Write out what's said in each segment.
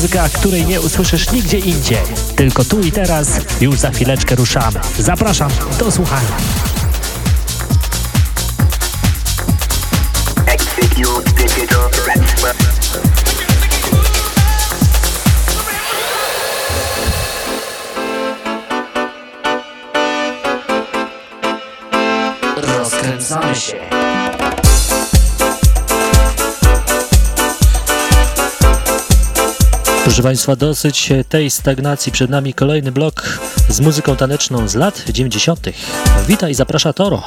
Muzyka, której nie usłyszysz nigdzie indziej. Tylko tu i teraz, już za chwileczkę ruszamy. Zapraszam do słuchania. Rozkręcamy się. Proszę Państwa, dosyć tej stagnacji. Przed nami kolejny blok z muzyką taneczną z lat 90. Witaj, zaprasza Toro.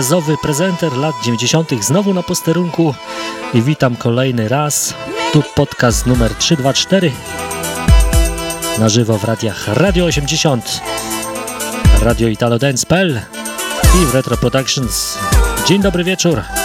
Imprezowy prezenter lat 90. znowu na posterunku i witam kolejny raz. Tu podcast numer 324 na żywo w radiach Radio 80, Radio Italo Dance.pl i Retro Productions. Dzień dobry wieczór.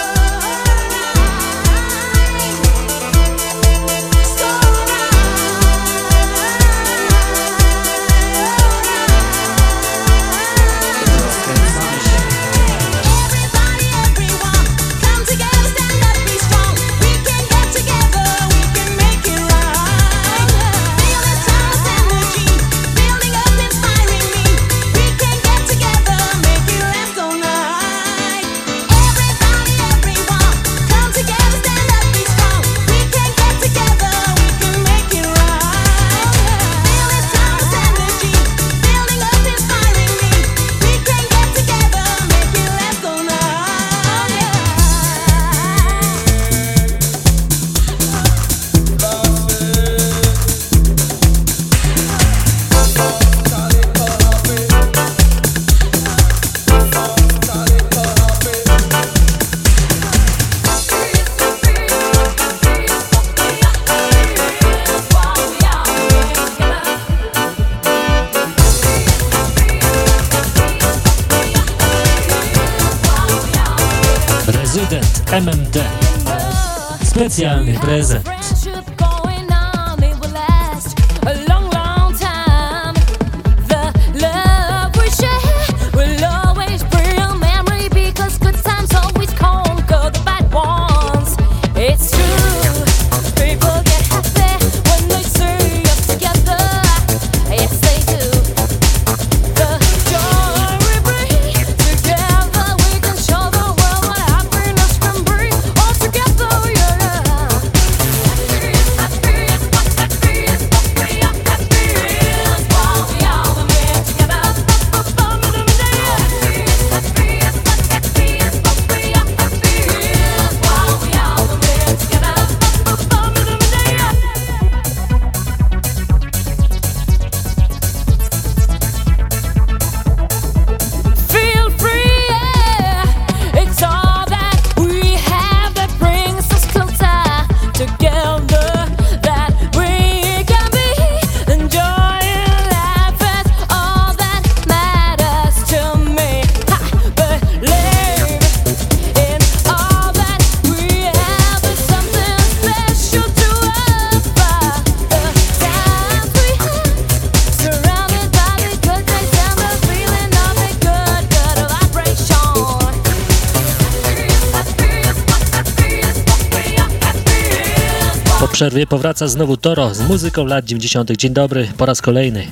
Przerwie powraca znowu Toro z muzyką lat 90. Dzień dobry po raz kolejny.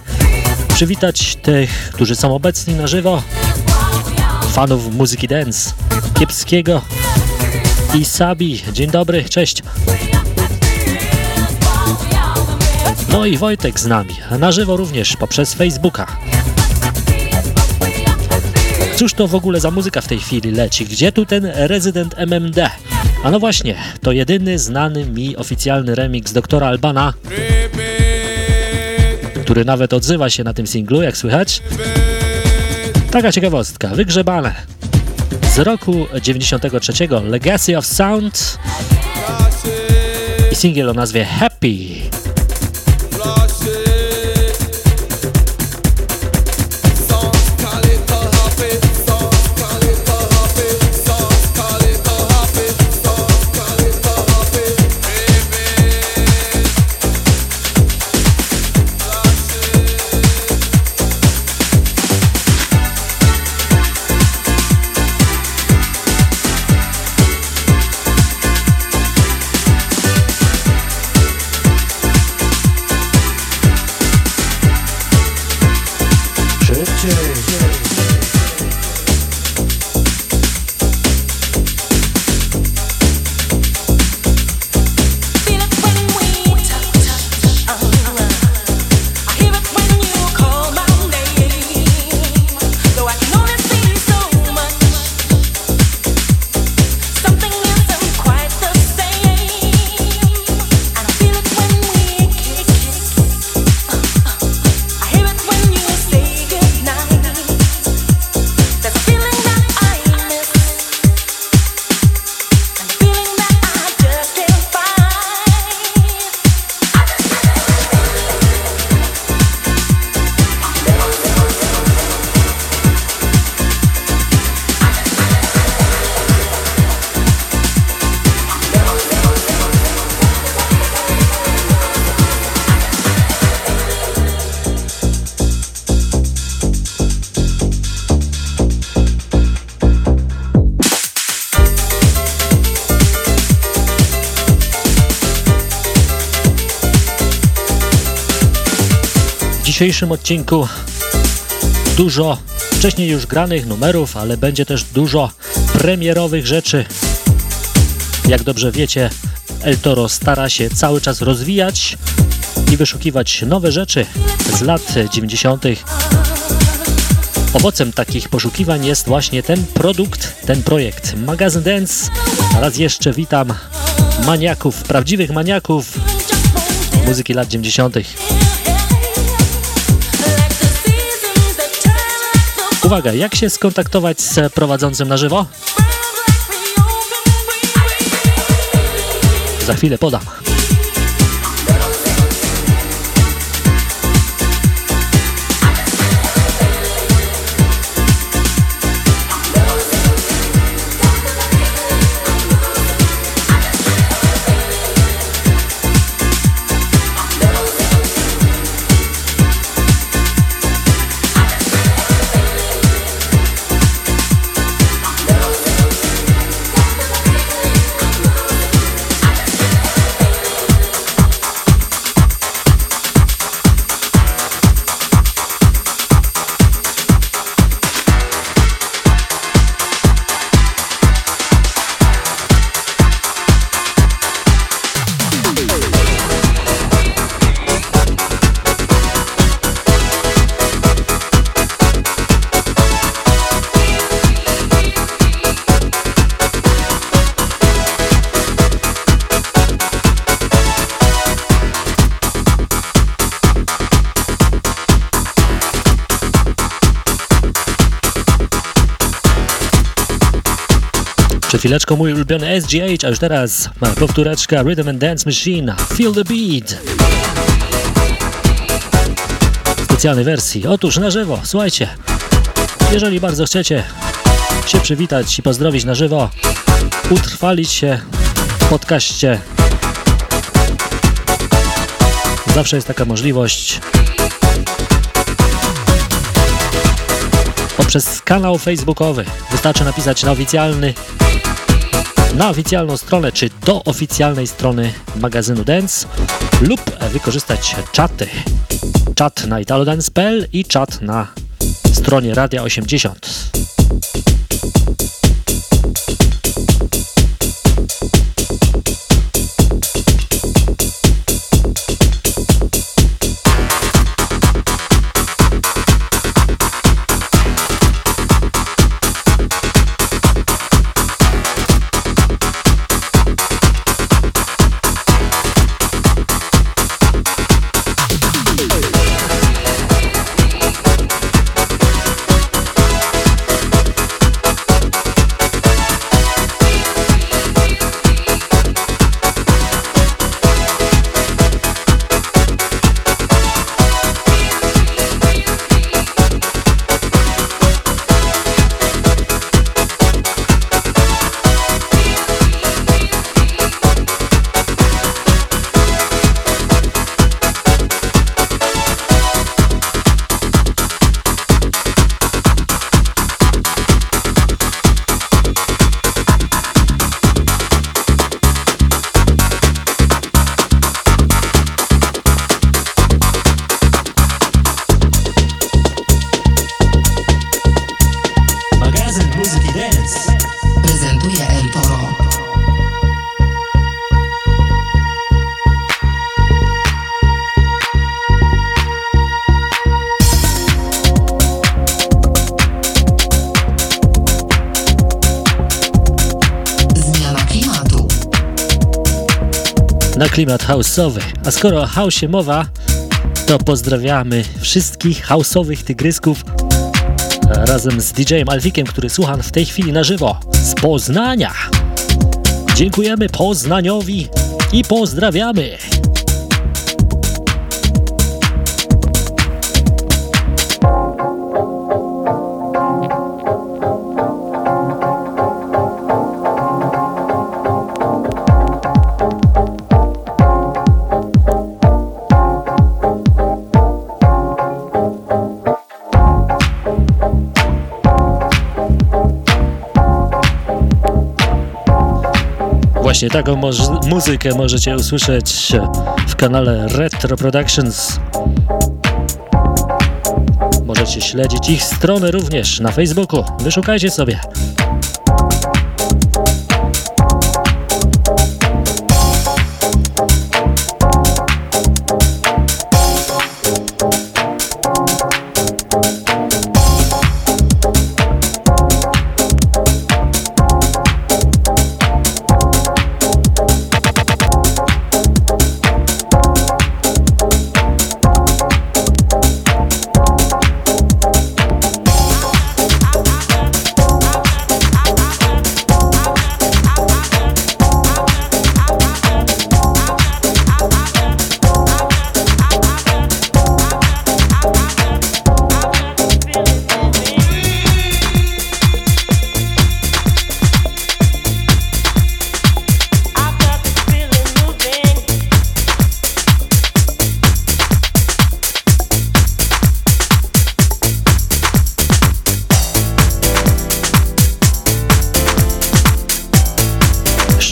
Przywitać tych, którzy są obecni na żywo, fanów muzyki dance, Kiepskiego i Sabi. Dzień dobry, cześć. No i Wojtek z nami, na żywo również poprzez Facebooka. Cóż to w ogóle za muzyka w tej chwili leci? Gdzie tu ten rezydent MMD? A no właśnie, to jedyny znany mi oficjalny remix doktora Albana, który nawet odzywa się na tym singlu, jak słychać. Taka ciekawostka, wygrzebane z roku 93 Legacy of Sound i singiel o nazwie Happy. Dzisiejszym odcinku dużo wcześniej już granych numerów, ale będzie też dużo premierowych rzeczy. Jak dobrze wiecie, El Toro stara się cały czas rozwijać i wyszukiwać nowe rzeczy z lat 90. Owocem takich poszukiwań jest właśnie ten produkt, ten projekt Magazyn Dance. Raz jeszcze witam maniaków, prawdziwych maniaków muzyki lat 90. Uwaga, jak się skontaktować z prowadzącym na żywo? Za chwilę podam. Chwileczką mój ulubiony SGH, a już teraz powtóreczka Rhythm and Dance Machine, Feel the Beat. W specjalnej wersji, otóż na żywo, słuchajcie, jeżeli bardzo chcecie się przywitać i pozdrowić na żywo, utrwalić się w podcaście, zawsze jest taka możliwość. Poprzez kanał facebookowy wystarczy napisać na oficjalny na oficjalną stronę, czy do oficjalnej strony magazynu Dance lub wykorzystać czaty. Czat na italodance.pl i czat na stronie Radia 80. klimat house'owy. A skoro o house'ie mowa, to pozdrawiamy wszystkich house'owych tygrysków razem z DJ-em Alwikiem, który słucham w tej chwili na żywo z Poznania. Dziękujemy Poznaniowi i pozdrawiamy. Właśnie taką muzykę możecie usłyszeć w kanale Retro Productions. Możecie śledzić ich stronę również na Facebooku. Wyszukajcie sobie.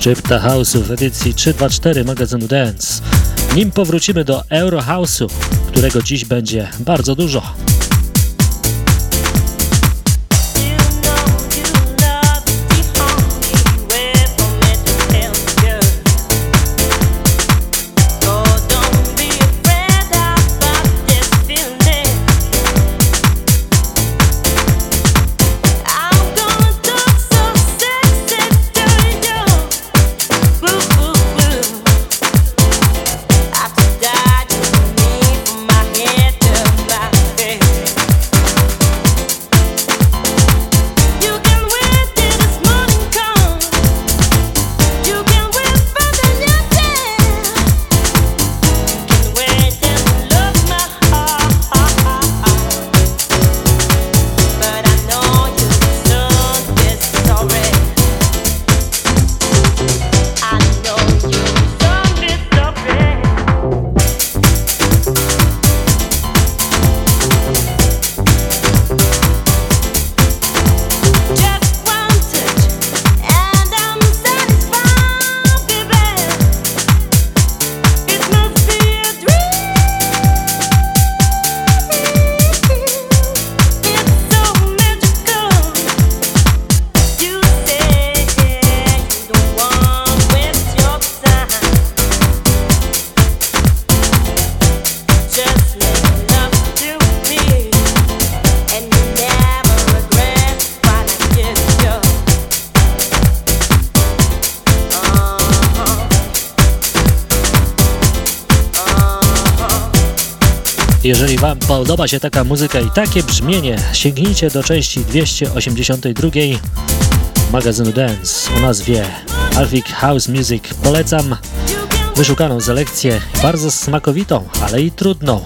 Szczypta House'u w edycji 324 magazynu Dance. Nim powrócimy do Euro House'u, którego dziś będzie bardzo dużo. Podoba się taka muzyka i takie brzmienie, sięgnijcie do części 282 magazynu Dance o nazwie Alfik House Music. Polecam wyszukaną selekcję, bardzo smakowitą, ale i trudną.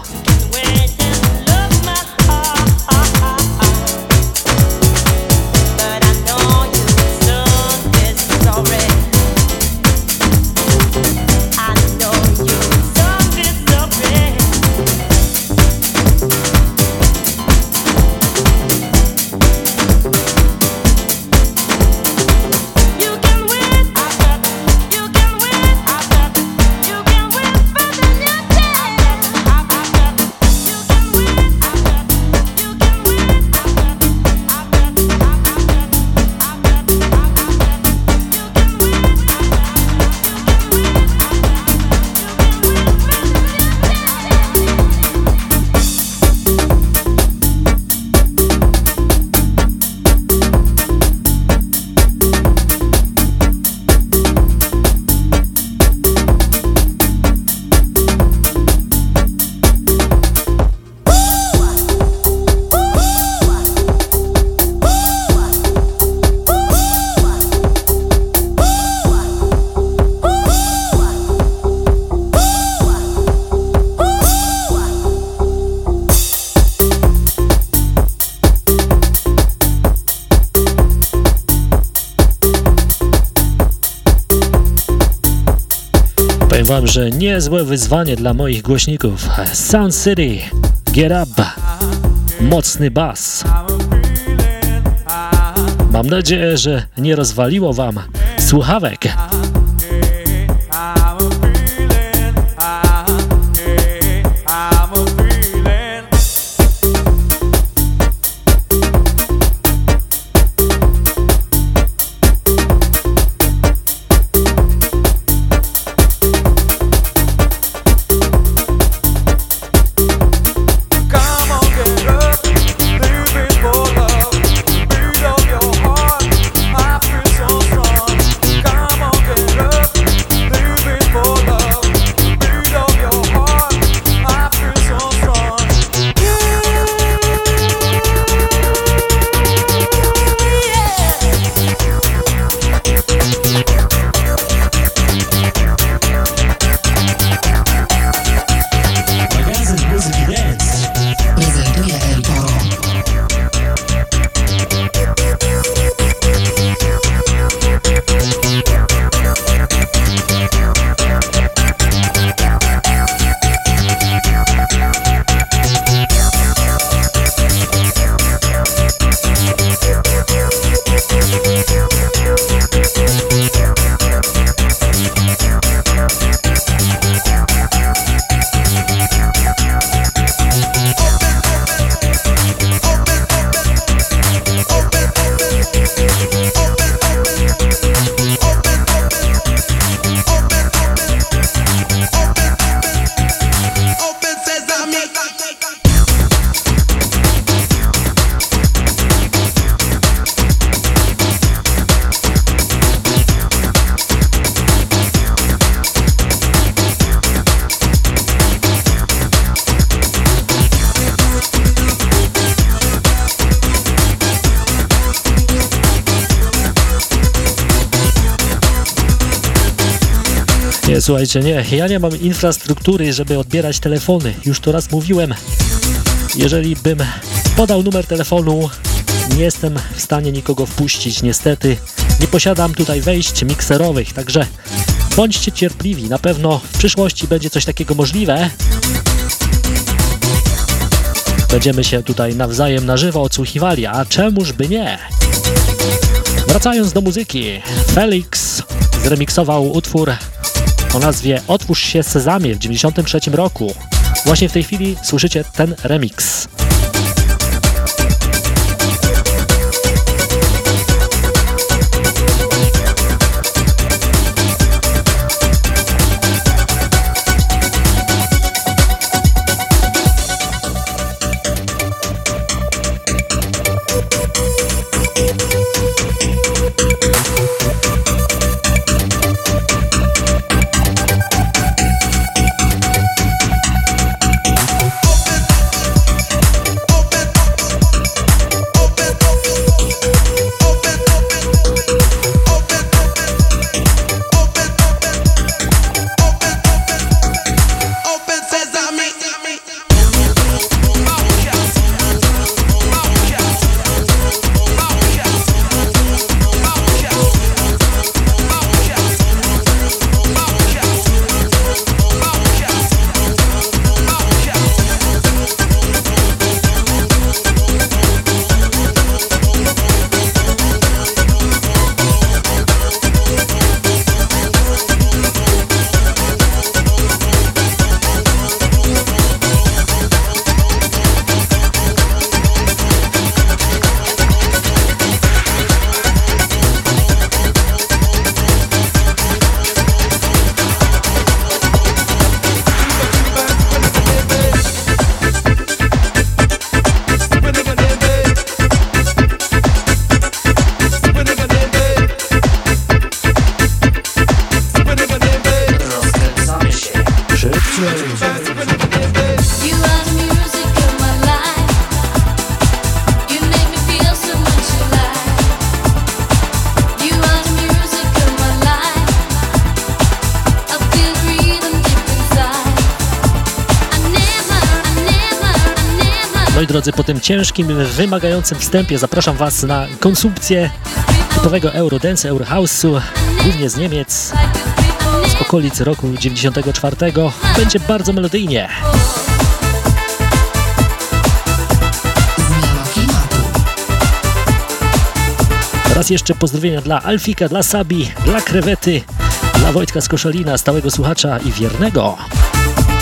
Że niezłe wyzwanie dla moich głośników. Sun City, Get Up, mocny bas. Mam nadzieję, że nie rozwaliło wam słuchawek. Słuchajcie, nie, ja nie mam infrastruktury, żeby odbierać telefony. Już to raz mówiłem. Jeżeli bym podał numer telefonu, nie jestem w stanie nikogo wpuścić, niestety. Nie posiadam tutaj wejść mikserowych, także bądźcie cierpliwi. Na pewno w przyszłości będzie coś takiego możliwe. Będziemy się tutaj nawzajem na żywo odsłuchiwali, a czemuż by nie? Wracając do muzyki, Felix zremiksował utwór o nazwie Otwórz się Sezamie w 1993 roku. Właśnie w tej chwili słyszycie ten remix. Tym ciężkim, wymagającym wstępie zapraszam Was na konsumpcję typowego Eurodance, Eurohouse'u, głównie z Niemiec, z okolic roku 94. Będzie bardzo melodyjnie. Raz jeszcze pozdrowienia dla Alfika, dla Sabi, dla Krewety, dla Wojtka z Koszalina, stałego słuchacza i wiernego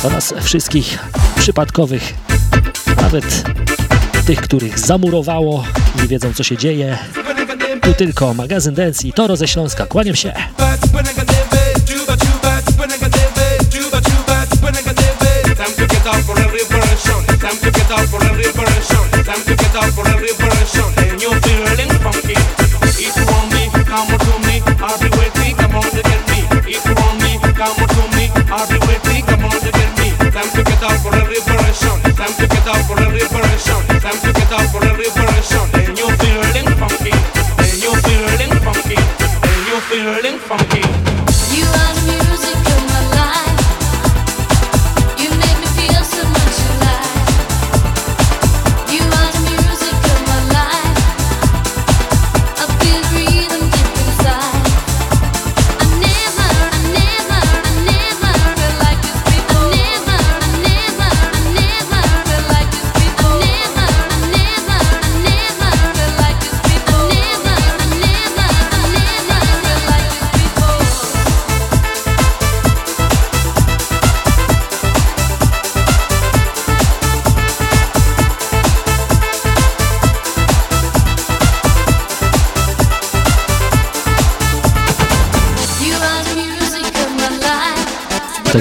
oraz wszystkich przypadkowych, nawet tych, których zamurowało, nie wiedzą co się dzieje. Tu tylko magazyn Dance i Toro ze Śląska. Kłaniam się. Tego to por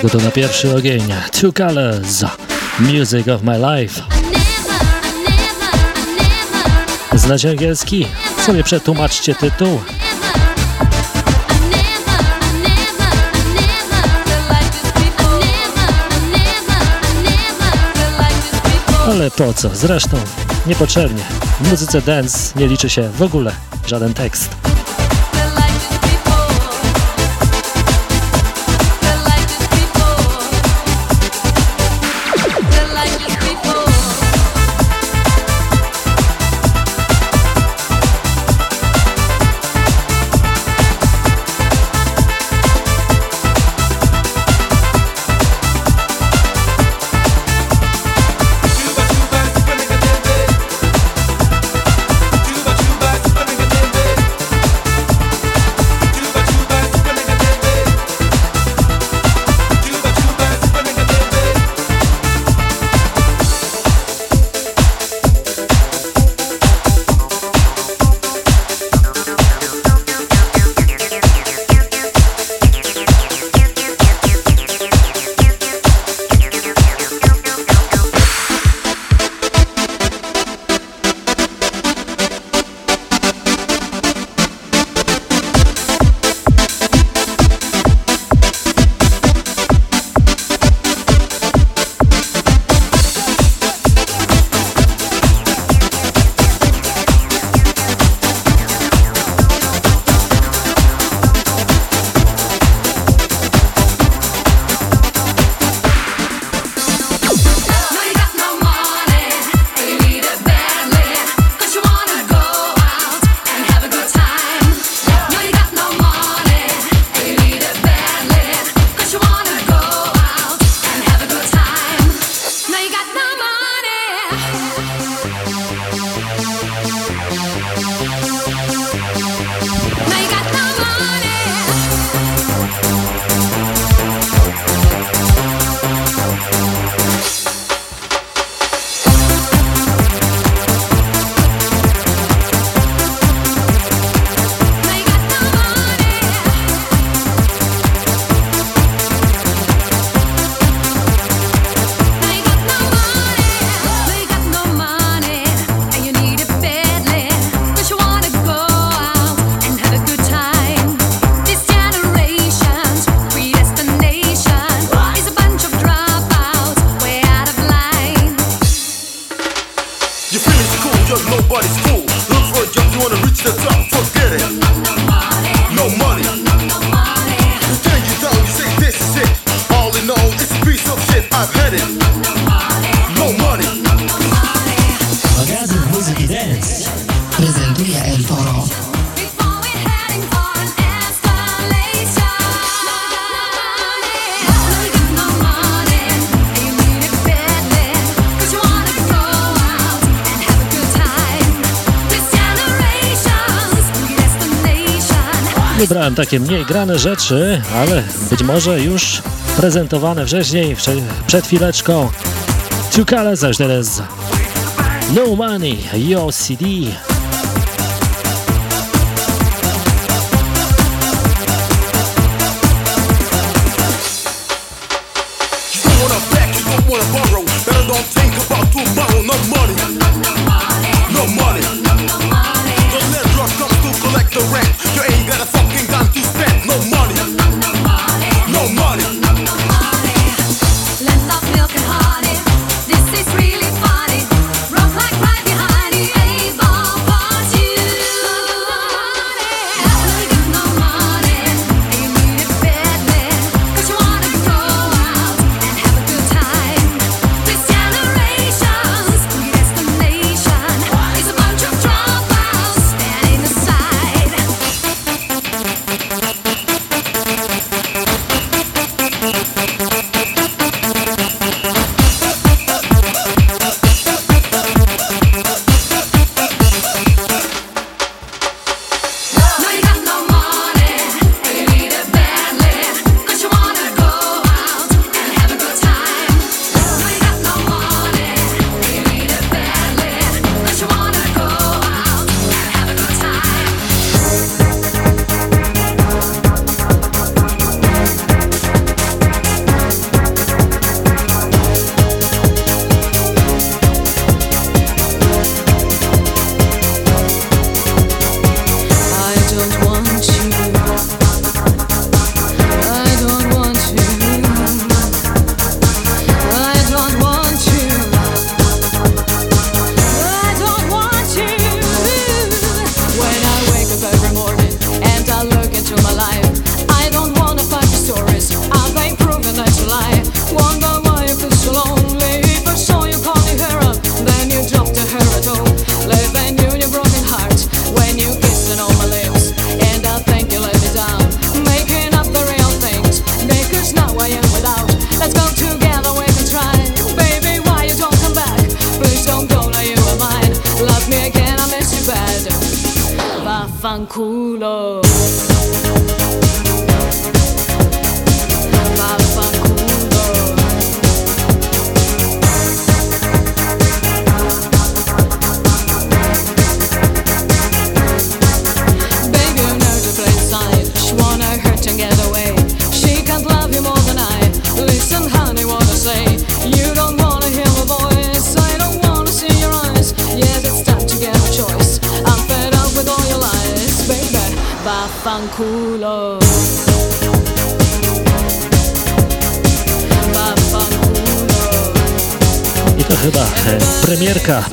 na pierwszy ogień. Two Colors, Music of My Life. Znacie angielski? Sobie przetłumaczcie tytuł. Ale po co? Zresztą niepotrzebnie. W muzyce dance nie liczy się w ogóle żaden tekst. Wybrałem takie mniej grane rzeczy, ale być może już prezentowane wcześniej, przed chwileczką. A już teraz No Money, Yo CD.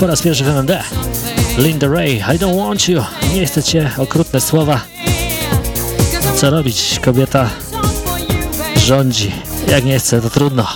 Raz pierwszy w MMD. Linda Ray, I don't want you. Nie chcę cię, okrutne słowa. Co robić? Kobieta rządzi. Jak nie chce, to trudno.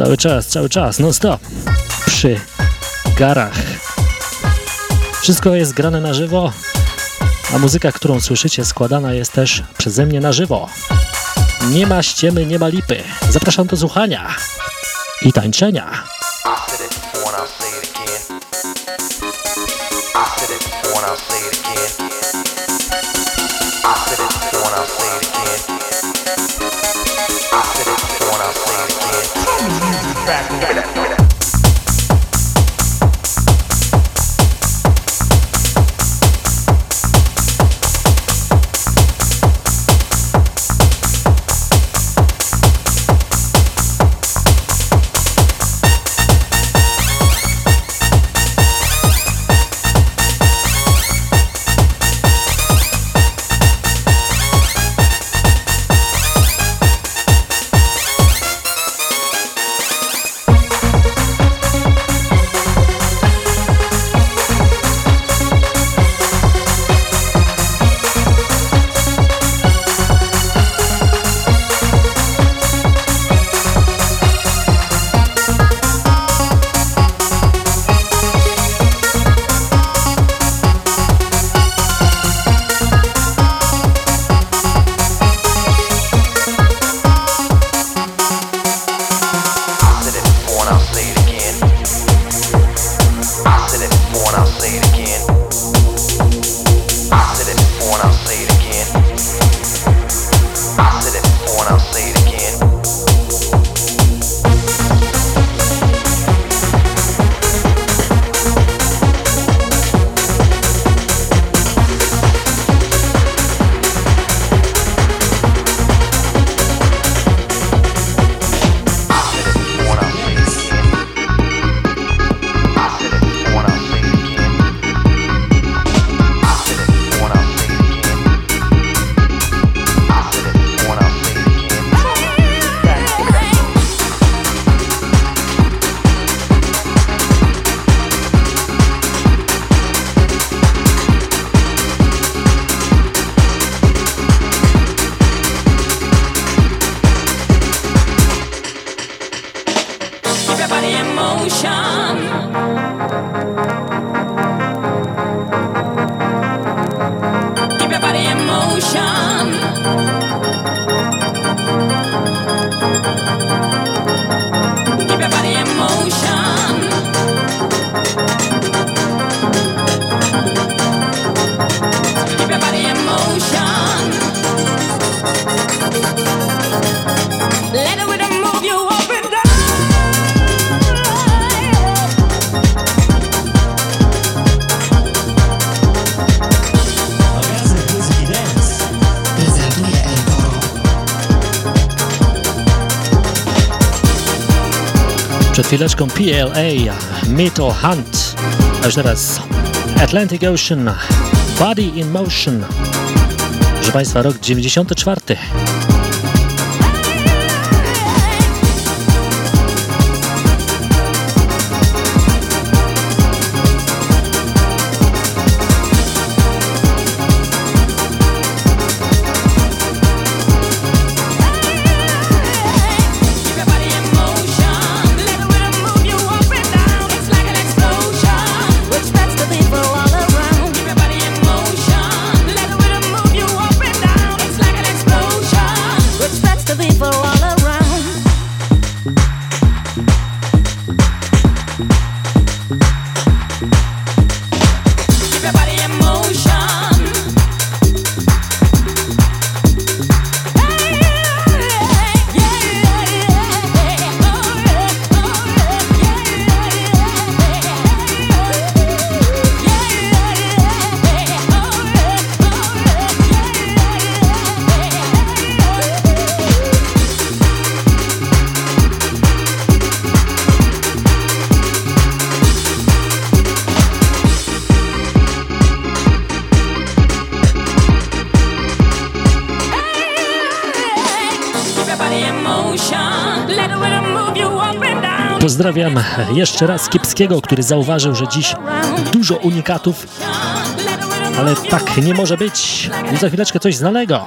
Cały czas, cały czas, non stop. Przy garach. Wszystko jest grane na żywo, a muzyka, którą słyszycie, składana jest też przeze mnie na żywo. Nie ma ściemy, nie ma lipy. Zapraszam do słuchania i tańczenia. PLA, Meto Hunt, a już teraz Atlantic Ocean, Body in Motion. Proszę Państwa, rok 94. jeszcze raz Kiepskiego, który zauważył, że dziś dużo unikatów Ale tak nie może być. I za chwileczkę coś znanego.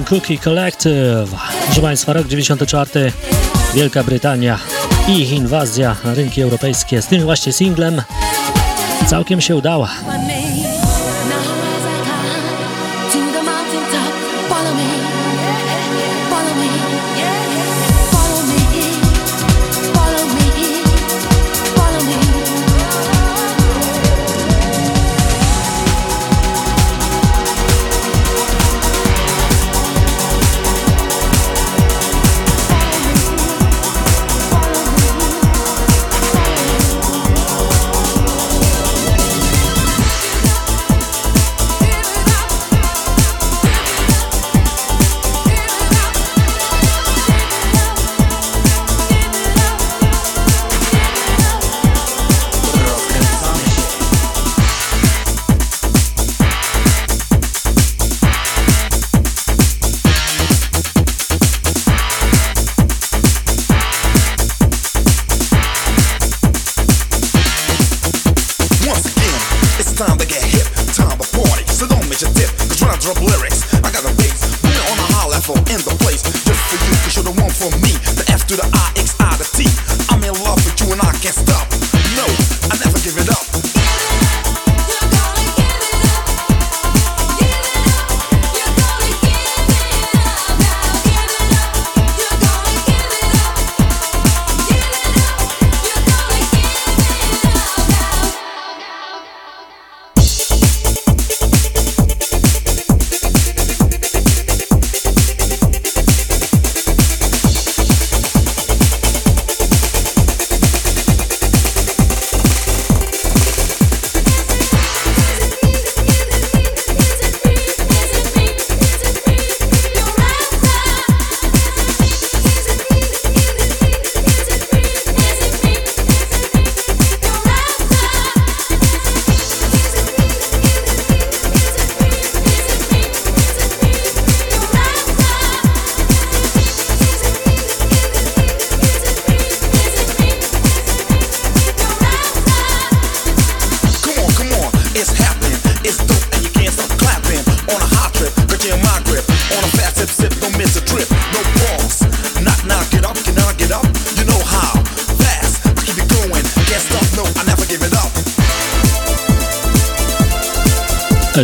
Cookie Collective. Proszę Państwa, rok 94, Wielka Brytania i ich inwazja na rynki europejskie z tym właśnie singlem całkiem się udała.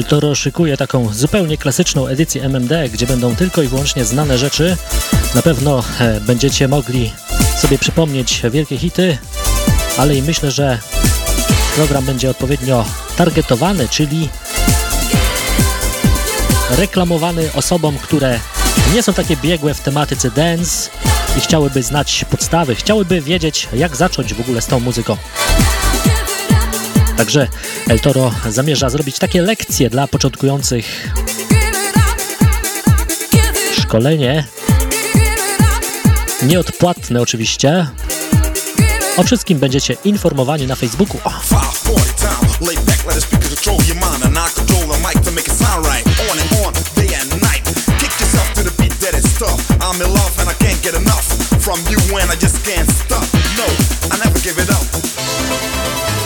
Toro szykuje taką zupełnie klasyczną edycję MMD, gdzie będą tylko i wyłącznie znane rzeczy. Na pewno e, będziecie mogli sobie przypomnieć wielkie hity, ale i myślę, że program będzie odpowiednio targetowany, czyli reklamowany osobom, które nie są takie biegłe w tematyce dance i chciałyby znać podstawy, chciałyby wiedzieć, jak zacząć w ogóle z tą muzyką. Także El Toro zamierza zrobić takie lekcje dla początkujących. Szkolenie nieodpłatne oczywiście. O wszystkim będziecie informowani na Facebooku. I'm in love and I can't get enough from you I just can't stop. No, I never give it up.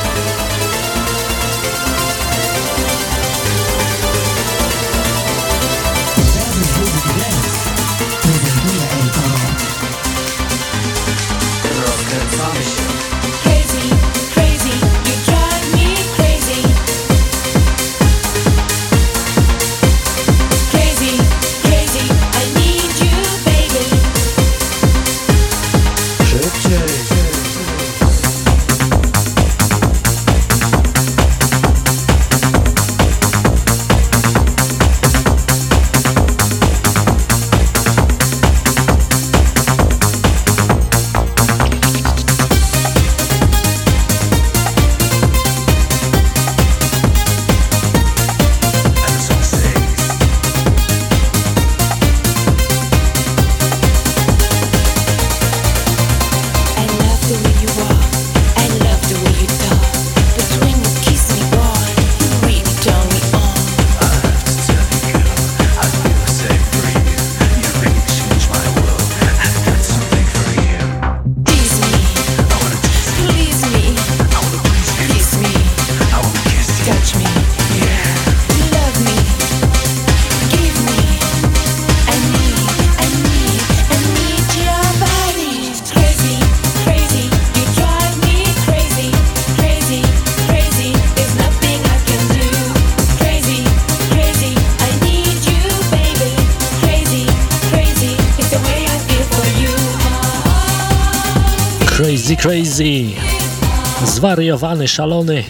Zwariowany, szalony,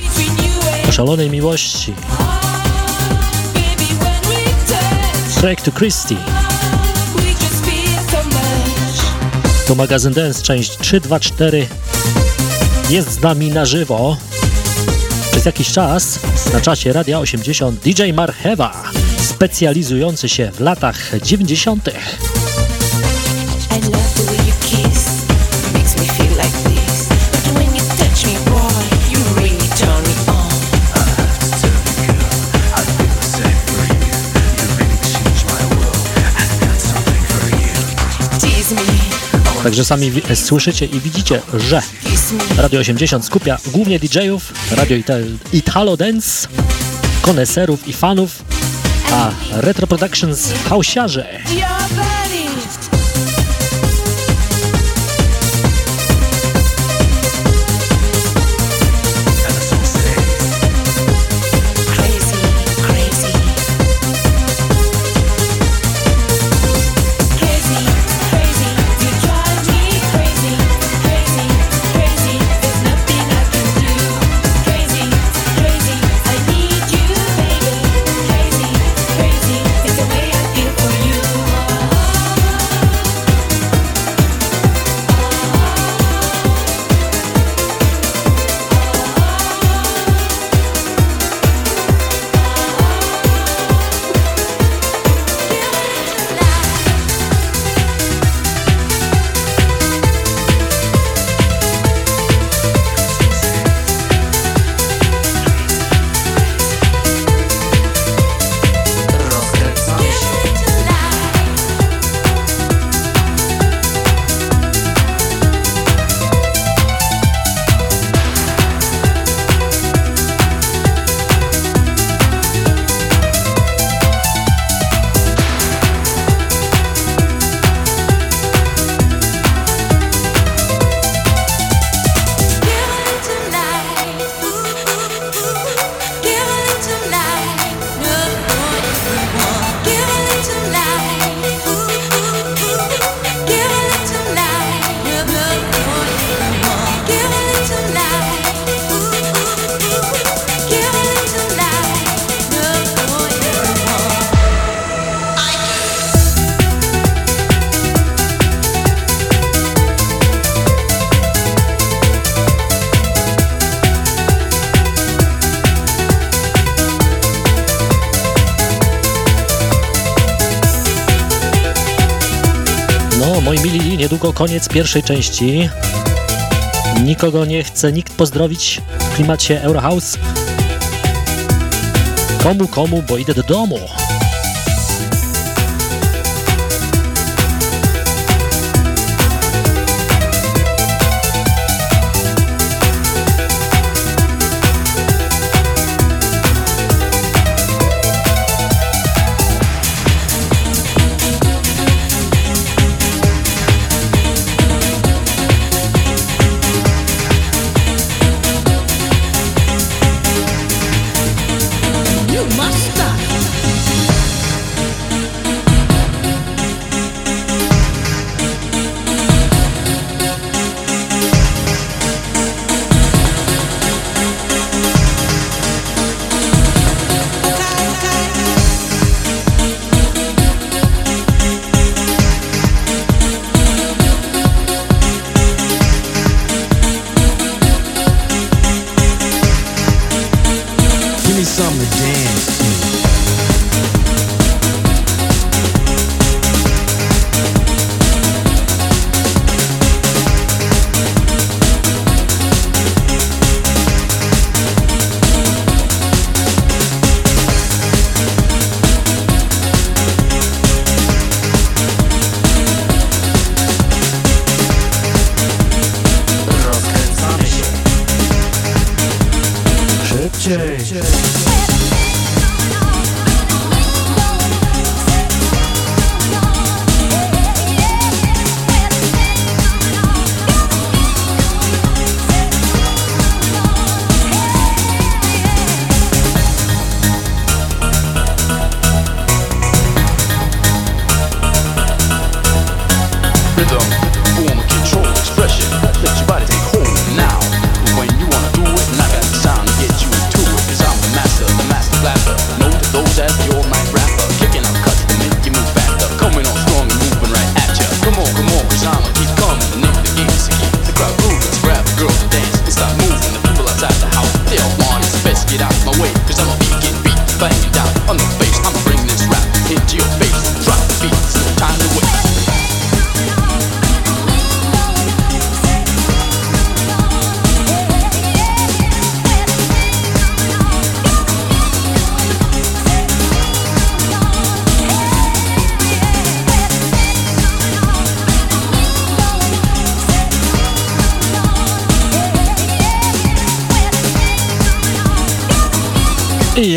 szalonej miłości. Track to Christie. To magazyn Dance, część 324. Jest z nami na żywo przez jakiś czas na czasie Radia 80 DJ Marchewa, specjalizujący się w latach 90. Także sami słyszycie i widzicie, że Radio 80 skupia głównie DJ-ów, Radio Italo Dance, koneserów i fanów, a Retro Productions hausiarze. Koniec pierwszej części. Nikogo nie chce nikt pozdrowić w klimacie Eurohouse. Komu, komu, bo idę do domu.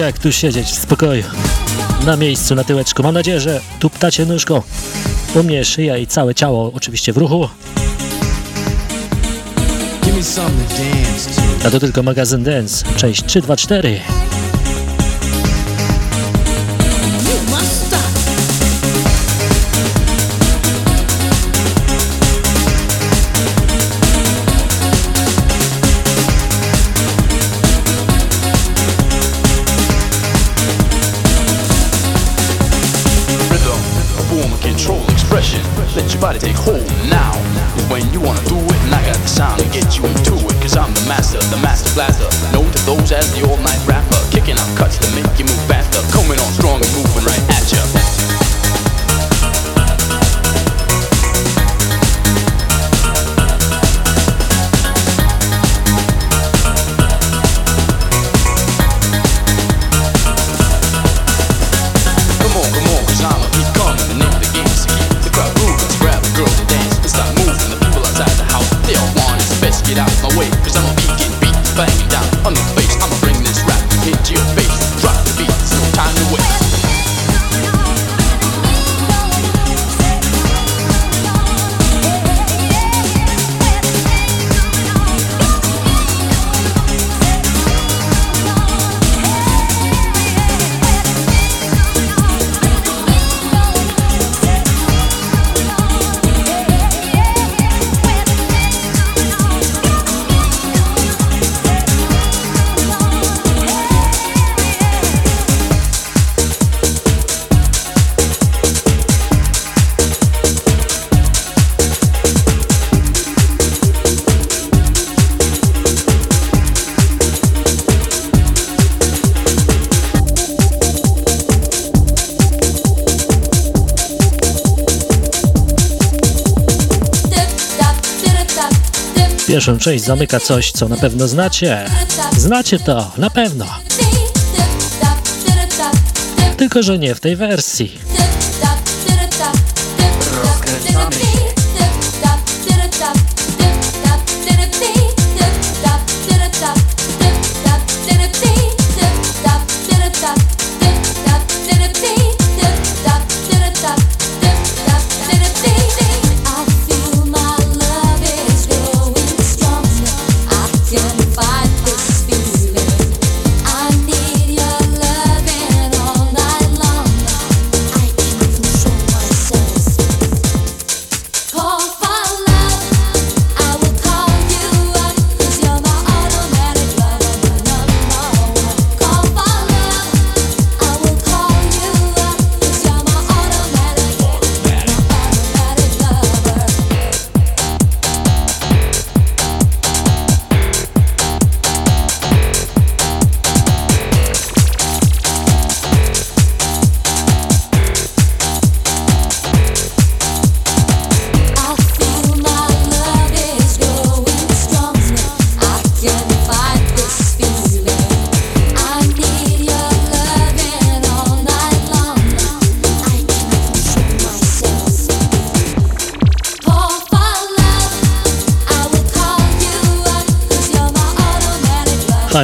Jak tu siedzieć w spokoju. Na miejscu, na tyłeczku. Mam nadzieję, że tu ptacie nóżką. U mnie szyja i całe ciało oczywiście w ruchu. A to tylko magazyn Dance. Część 324. część zamyka coś, co na pewno znacie. Znacie to, na pewno. Tylko, że nie w tej wersji.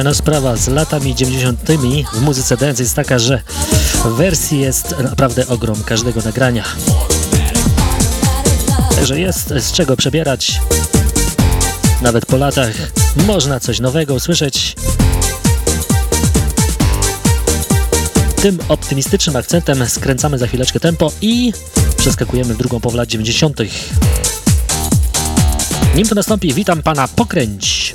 Fajna sprawa z latami 90. w muzyce dance jest taka, że wersji jest naprawdę ogrom każdego nagrania. Także jest z czego przebierać. Nawet po latach można coś nowego usłyszeć. Tym optymistycznym akcentem skręcamy za chwileczkę tempo i przeskakujemy w drugą połowę lat 90. Nim to nastąpi, witam pana Pokręć.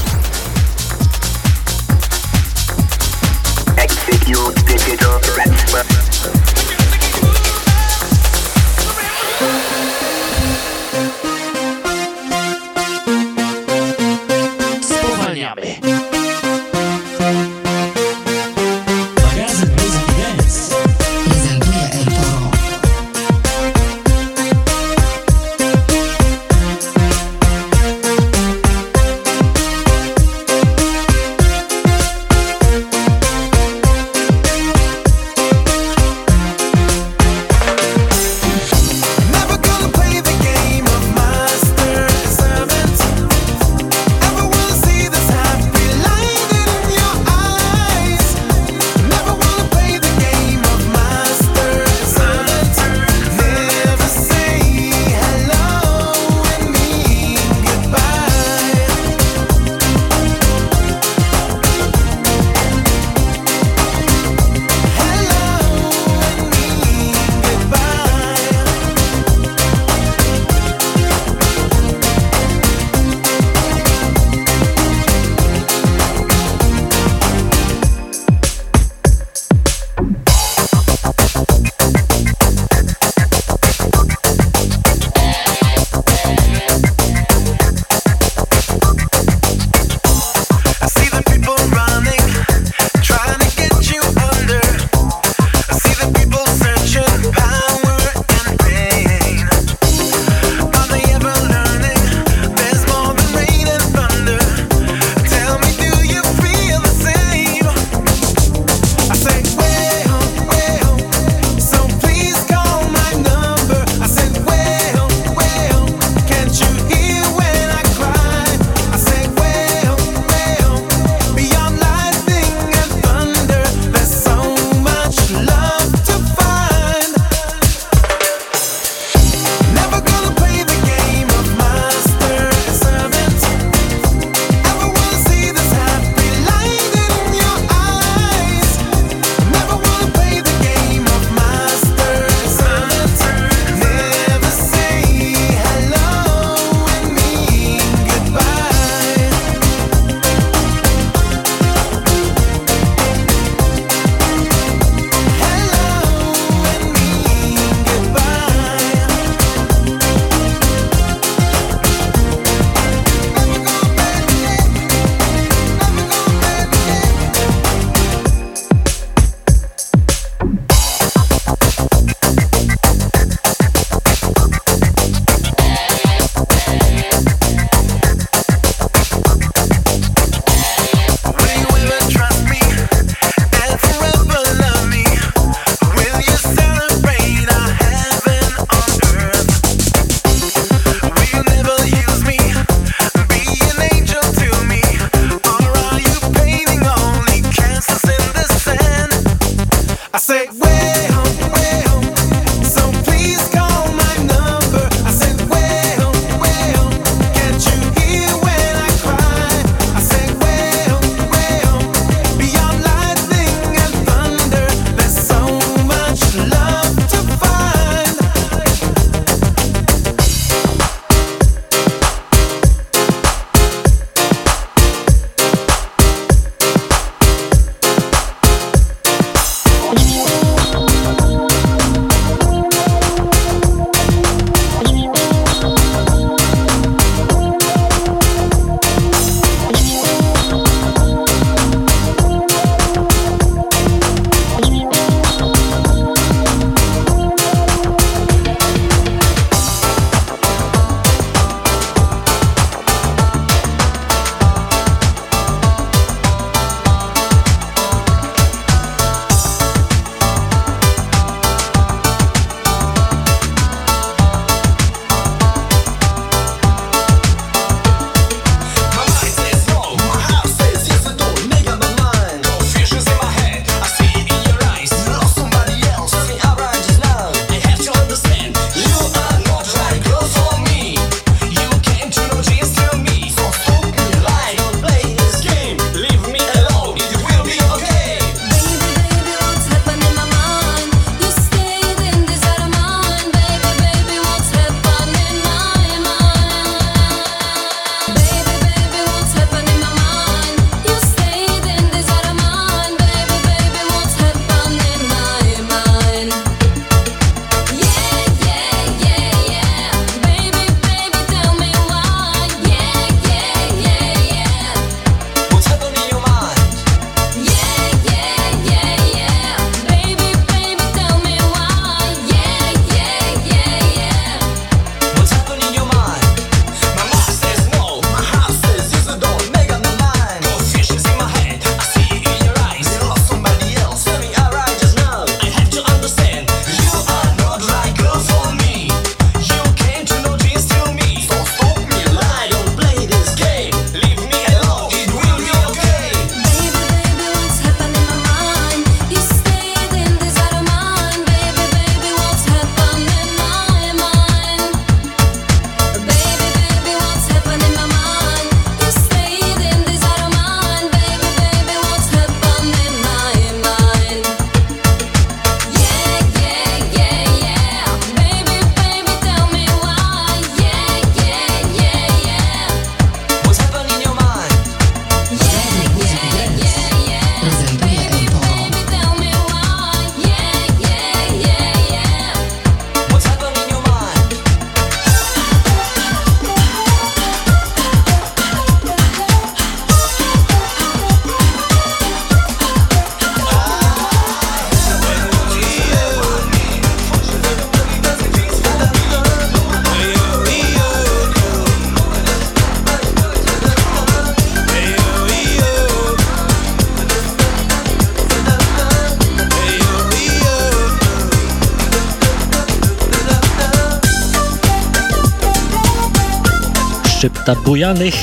Bujanych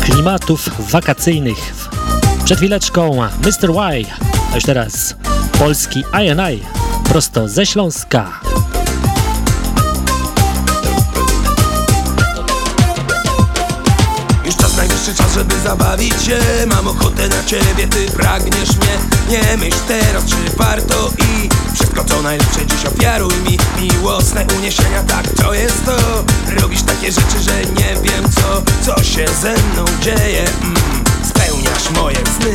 klimatów wakacyjnych. Przed chwileczką Mr. Y, a już teraz polski INI prosto ze Śląska. najwyższy czas, żeby zabawić się Mam ochotę na ciebie, ty pragniesz mnie Nie myśl teraz, czy warto i Wszystko co najlepsze dziś ofiaruj mi Miłosne uniesienia, tak to jest to. Robisz takie rzeczy, że nie wiem co Co się ze mną dzieje. Mm, Spełniasz moje sny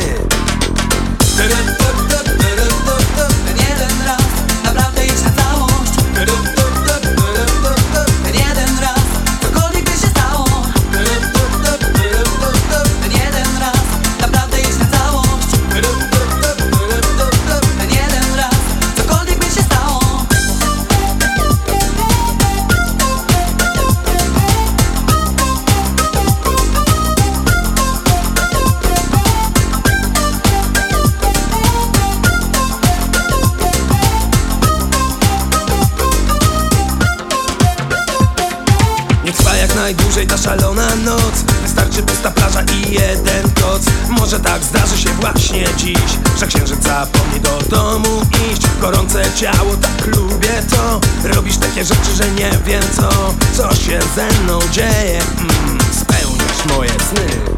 najdłużej ta szalona noc. Wystarczy pusta plaża i jeden koc. Może tak zdarzy się właśnie dziś. Że księżyc zapomni do domu iść. Gorące ciało, tak lubię to. Robisz takie rzeczy, że nie wiem co. Co się ze mną dzieje? Mm, Spełniasz moje sny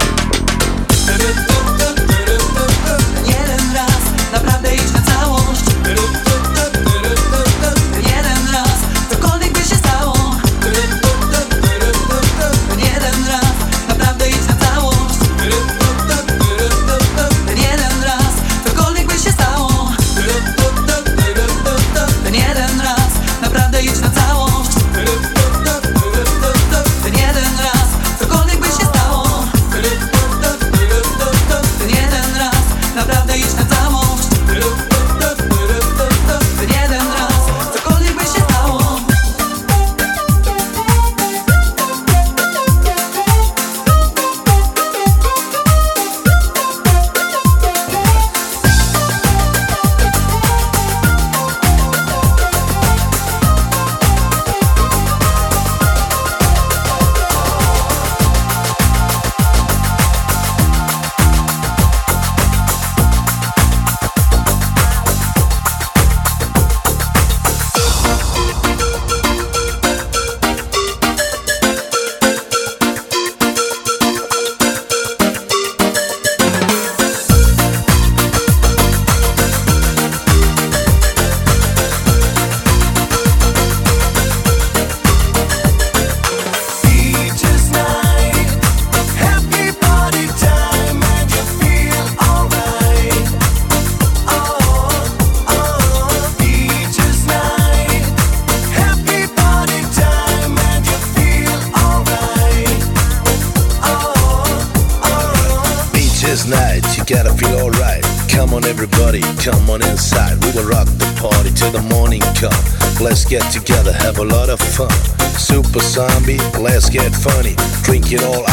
get together, have a lot of fun. Super zombie, let's get funny. Drink it all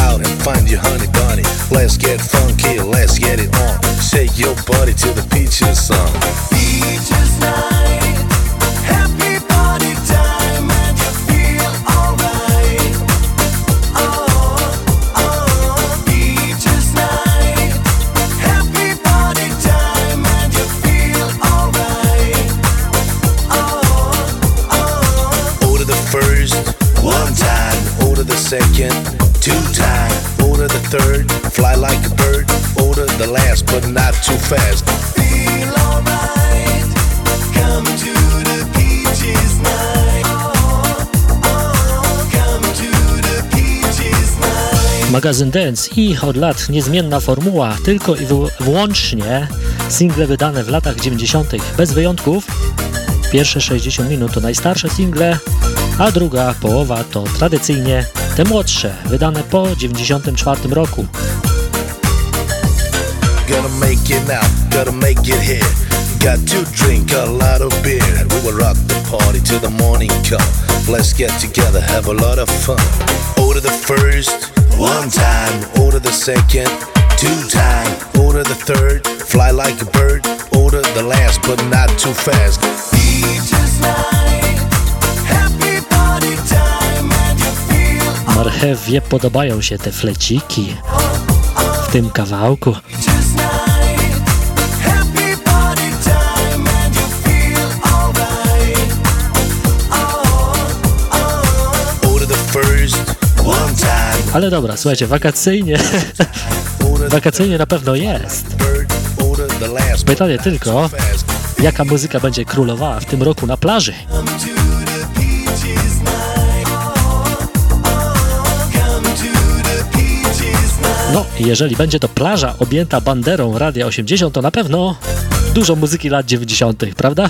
magazyn Dance i od lat niezmienna formuła, tylko i wyłącznie single wydane w latach 90. bez wyjątków. Pierwsze 60 minut to najstarsze single, a druga połowa to tradycyjnie te młodsze, wydane po 94 roku. Got to drink a lot of beer. We will rock the party till the morning come. Let's get together, have a lot of fun. Order the first. One time, order the second. Two time, order the third. Fly like a bird, order the last, but not too fast. wie, podobają się te fleciki w tym kawałku. Ale dobra, słuchajcie, wakacyjnie, wakacyjnie na pewno jest. Pytanie tylko, jaka muzyka będzie królowała w tym roku na plaży? No, jeżeli będzie to plaża objęta banderą Radia 80, to na pewno dużo muzyki lat 90., prawda?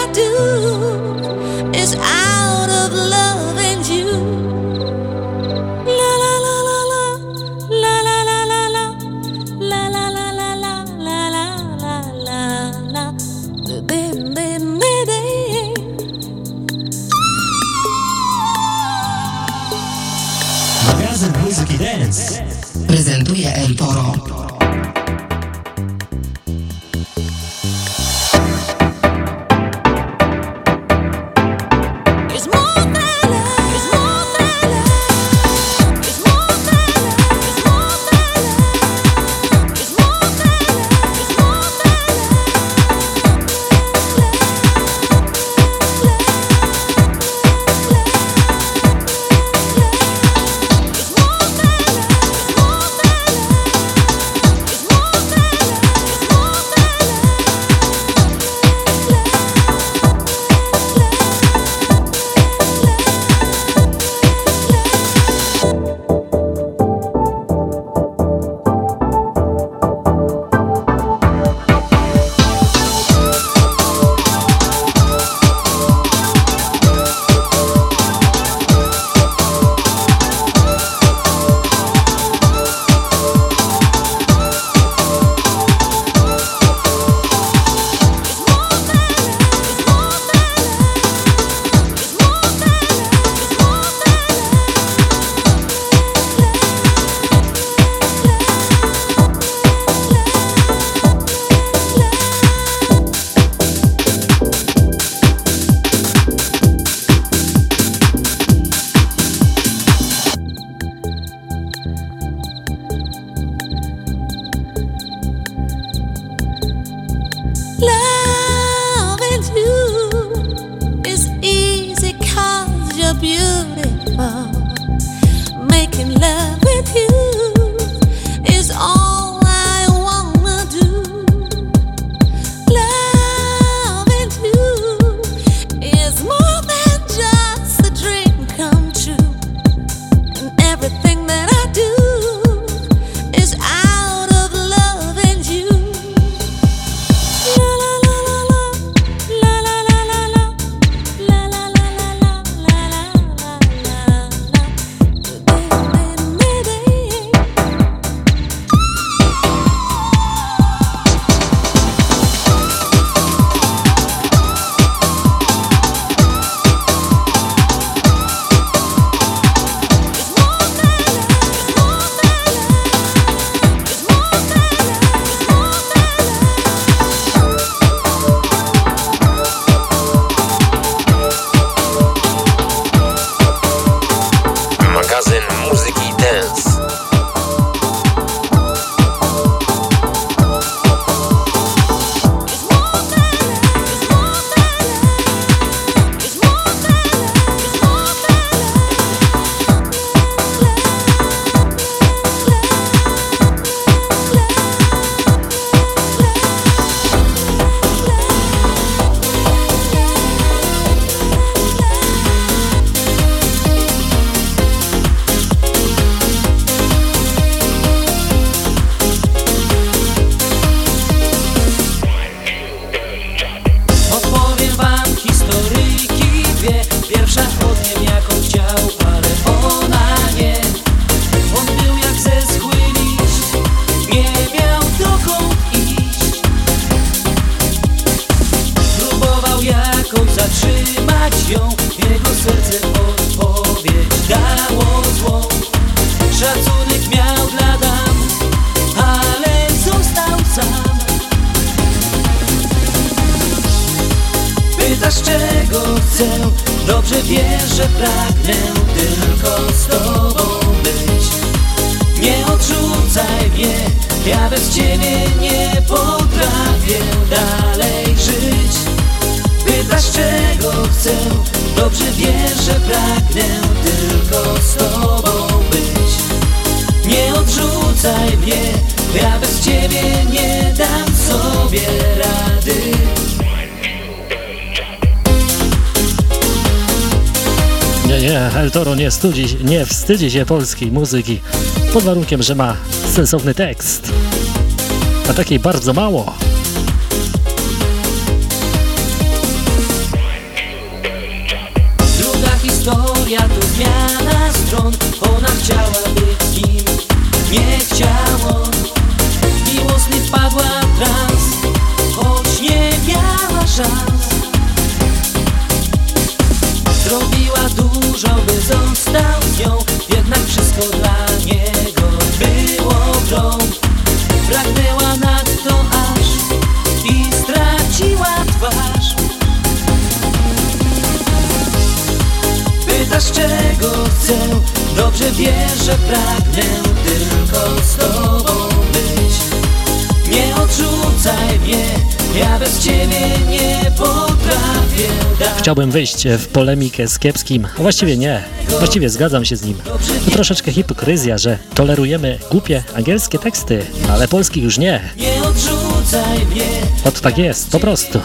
Studzi, nie wstydzi się polskiej muzyki, pod warunkiem, że ma sensowny tekst. A takiej bardzo mało. Chciałbym wyjść w polemikę z kiepskim, a właściwie nie, właściwie zgadzam się z nim. To troszeczkę hipokryzja, że tolerujemy głupie angielskie teksty, ale polskich już nie. Nie odrzucaj mnie Ot tak jest, po prostu.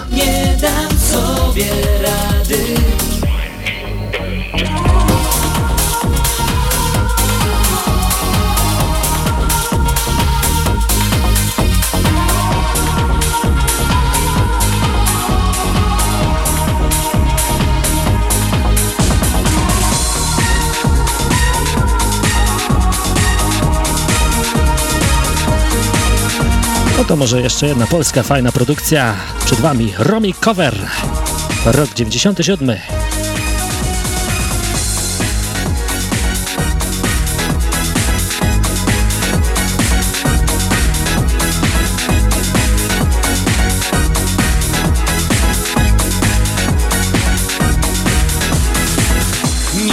To może jeszcze jedna polska fajna produkcja. Przed Wami Romi Cover, rok 97.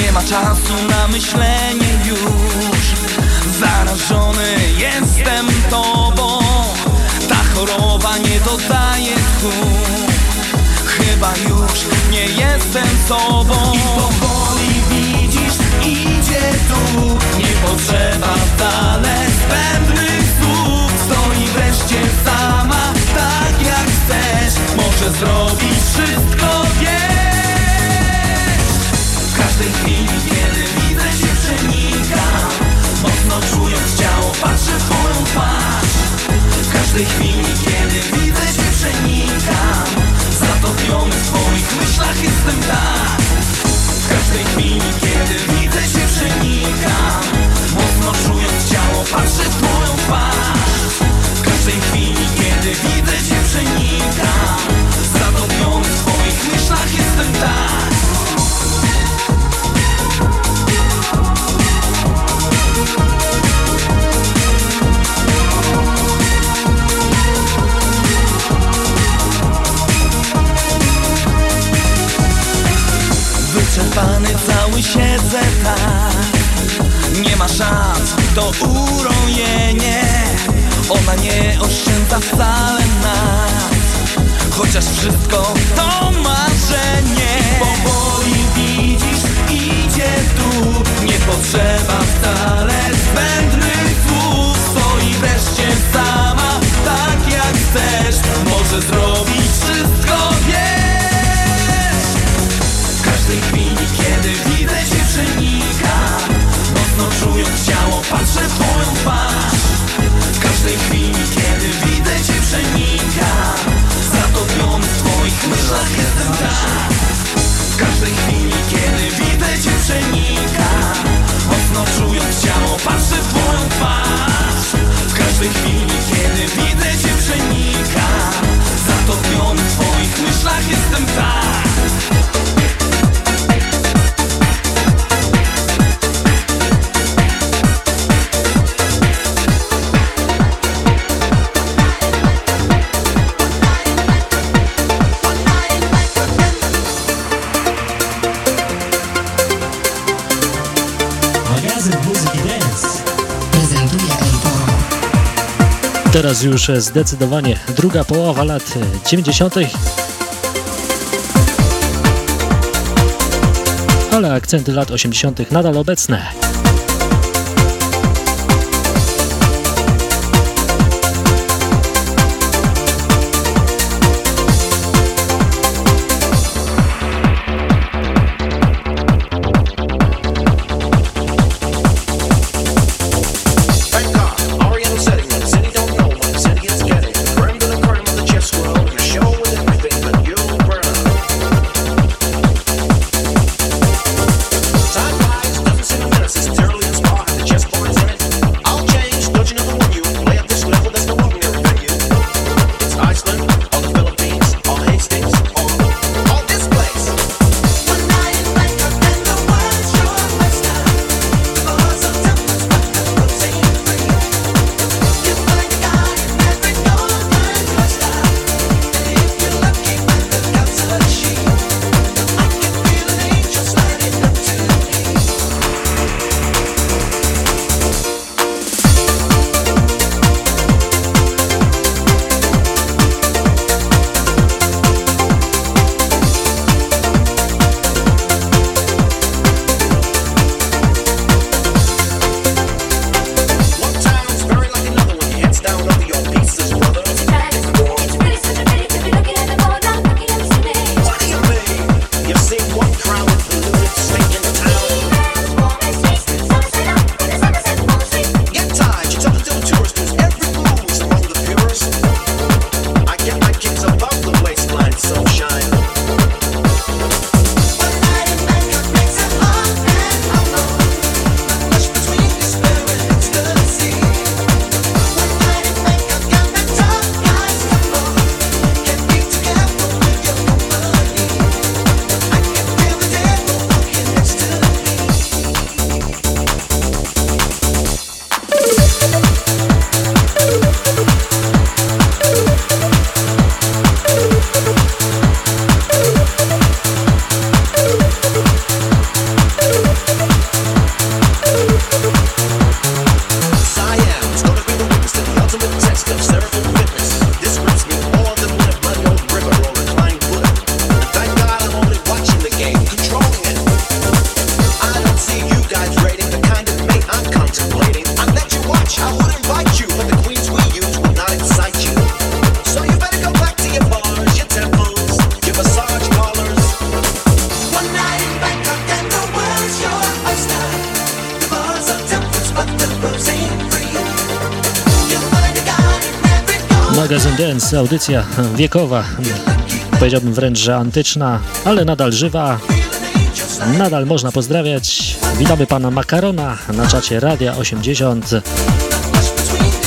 Nie ma czasu na myślenie sobą. I powoli widzisz, idzie tu. Nie potrzeba wcale zbędnych słów. Stoi wreszcie sama, tak jak chcesz. Może zrobić wszystko, wiesz. W każdej chwili, kiedy widzę cię przenikam Mocno czując ciało, patrzę w twoją twarz. W każdej chwili, kiedy widzę cię przenikam Zatopiony w twoich myślach jestem tak W każdej chwili, kiedy widzę cię przenikam Mocno czując ciało, patrzę w twoją twarz. W każdej chwili, kiedy widzę cię przenikam Zatopiony w twoich myślach jestem tak siedzę tak. Nie ma szans, to urojenie. Ona nie oszczędza wcale nas. Chociaż wszystko to marzenie. Powoli widzisz, idzie tu. Nie potrzeba wcale zbędnych słów. Stoi wreszcie sama, tak jak chcesz. Może zrobić wszystko, wiesz. Każdej chwili, nocnych chwili Kiedy widzę cię przenika Zatopiony w twoich myślach jestem tak W każdej chwili, kiedy widzę cię przenika Mocno czując ciało patrzę w twoją twarz. W każdej chwili, kiedy widzę cię przenika Zatopiony w twoich myślach jestem tak Teraz już zdecydowanie druga połowa lat 90. Ale akcenty lat 80. nadal obecne. Audycja wiekowa, powiedziałbym wręcz, że antyczna, ale nadal żywa. Nadal można pozdrawiać. Witamy pana Makarona na czacie Radia 80.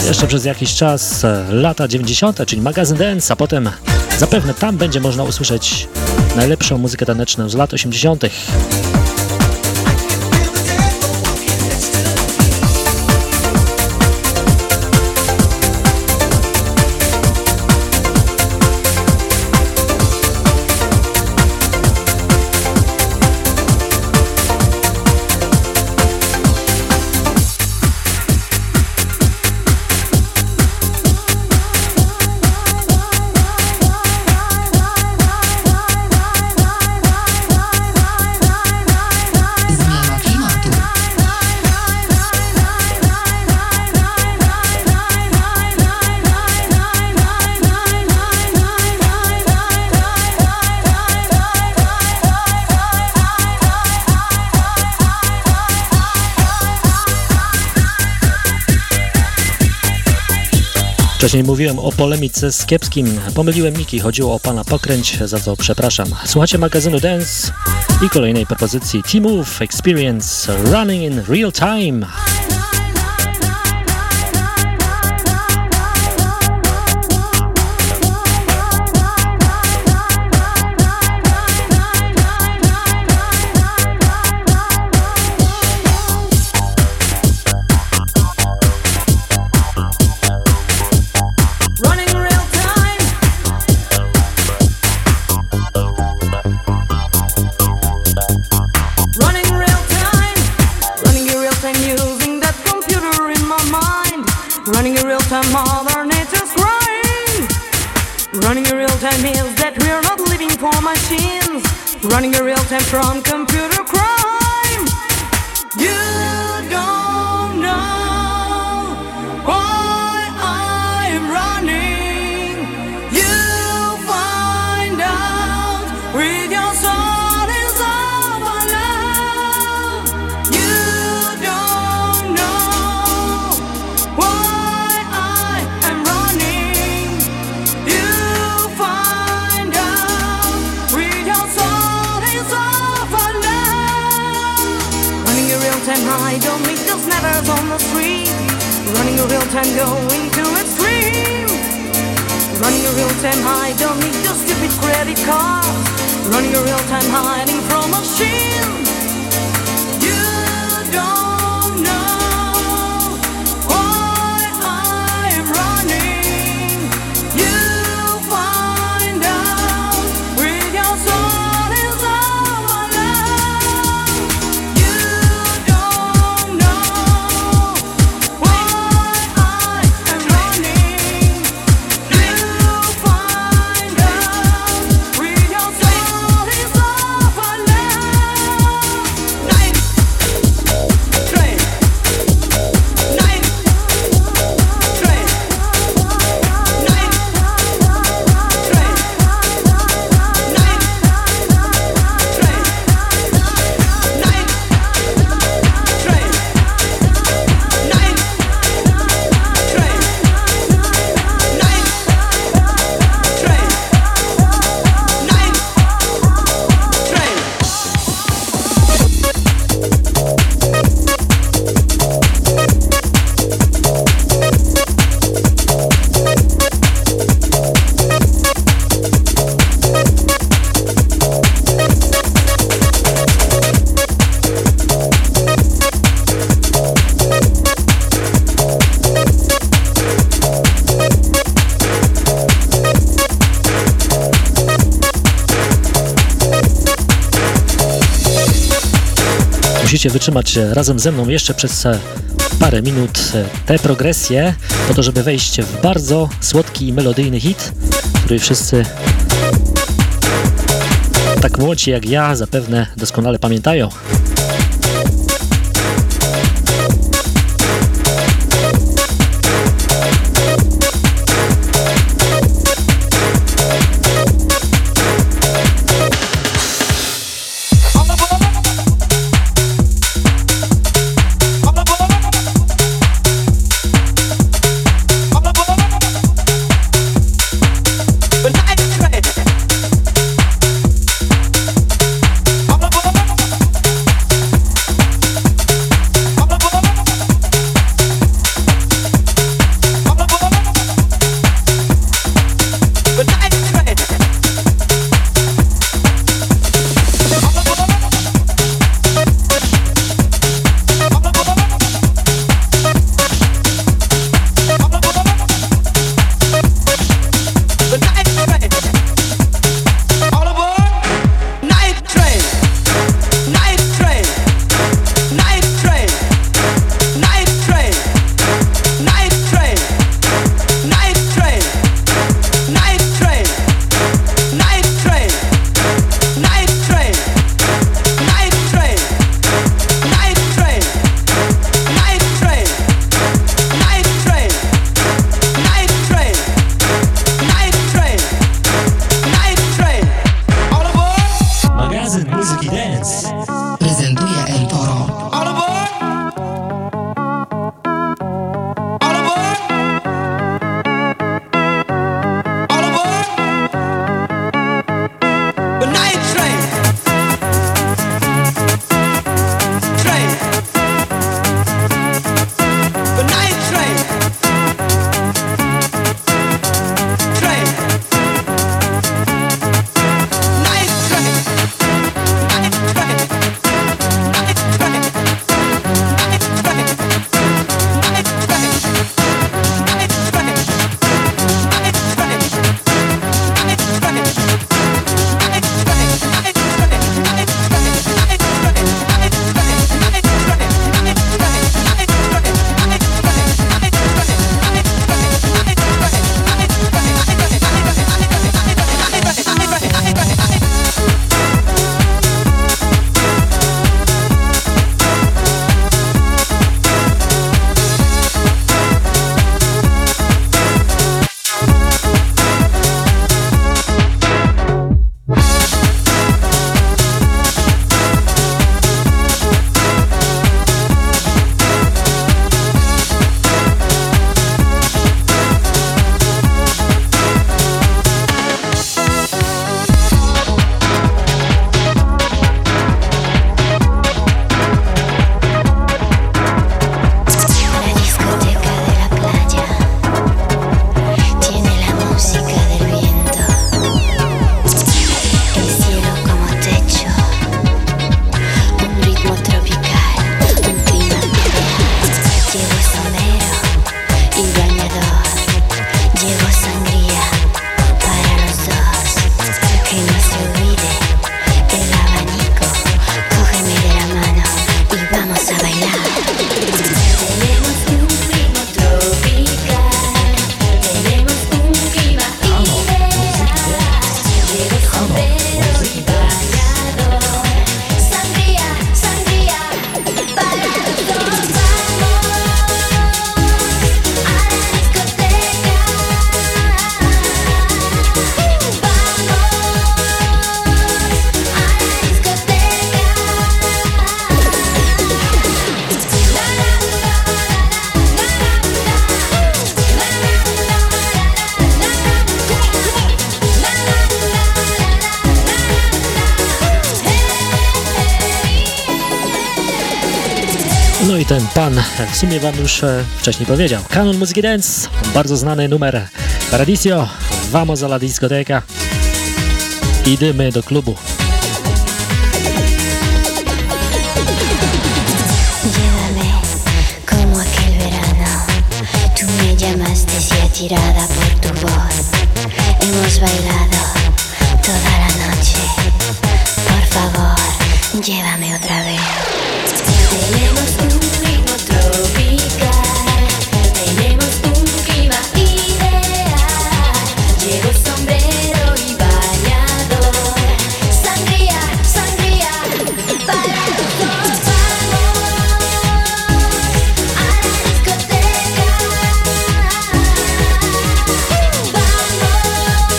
Jeszcze przez jakiś czas, lata 90., czyli magazyn Dance, a potem zapewne tam będzie można usłyszeć najlepszą muzykę taneczną z lat 80. mówiłem o polemice z Kiepskim. Pomyliłem Miki, chodziło o pana Pokręć, za co przepraszam. Słuchacie magazynu Dance i kolejnej propozycji T-Move Experience Running in Real Time. Running a real-time from computer tango into a dream. Running a real time high, don't need your stupid credit card. Running a real time hiding from a. musicie wytrzymać e, razem ze mną jeszcze przez e, parę minut e, tę progresję, po to, żeby wejść w bardzo słodki i melodyjny hit, który wszyscy tak młodzi jak ja zapewne doskonale pamiętają. Pan w sumie wam już e, wcześniej powiedział. Kanon Muzyki Dance, bardzo znany numer Paradiso, vamos a la discoteca. Idziemy do klubu. tirada por tu voz. Hemos bailado toda la noche. Por favor, llévame otra vez. Tenemos un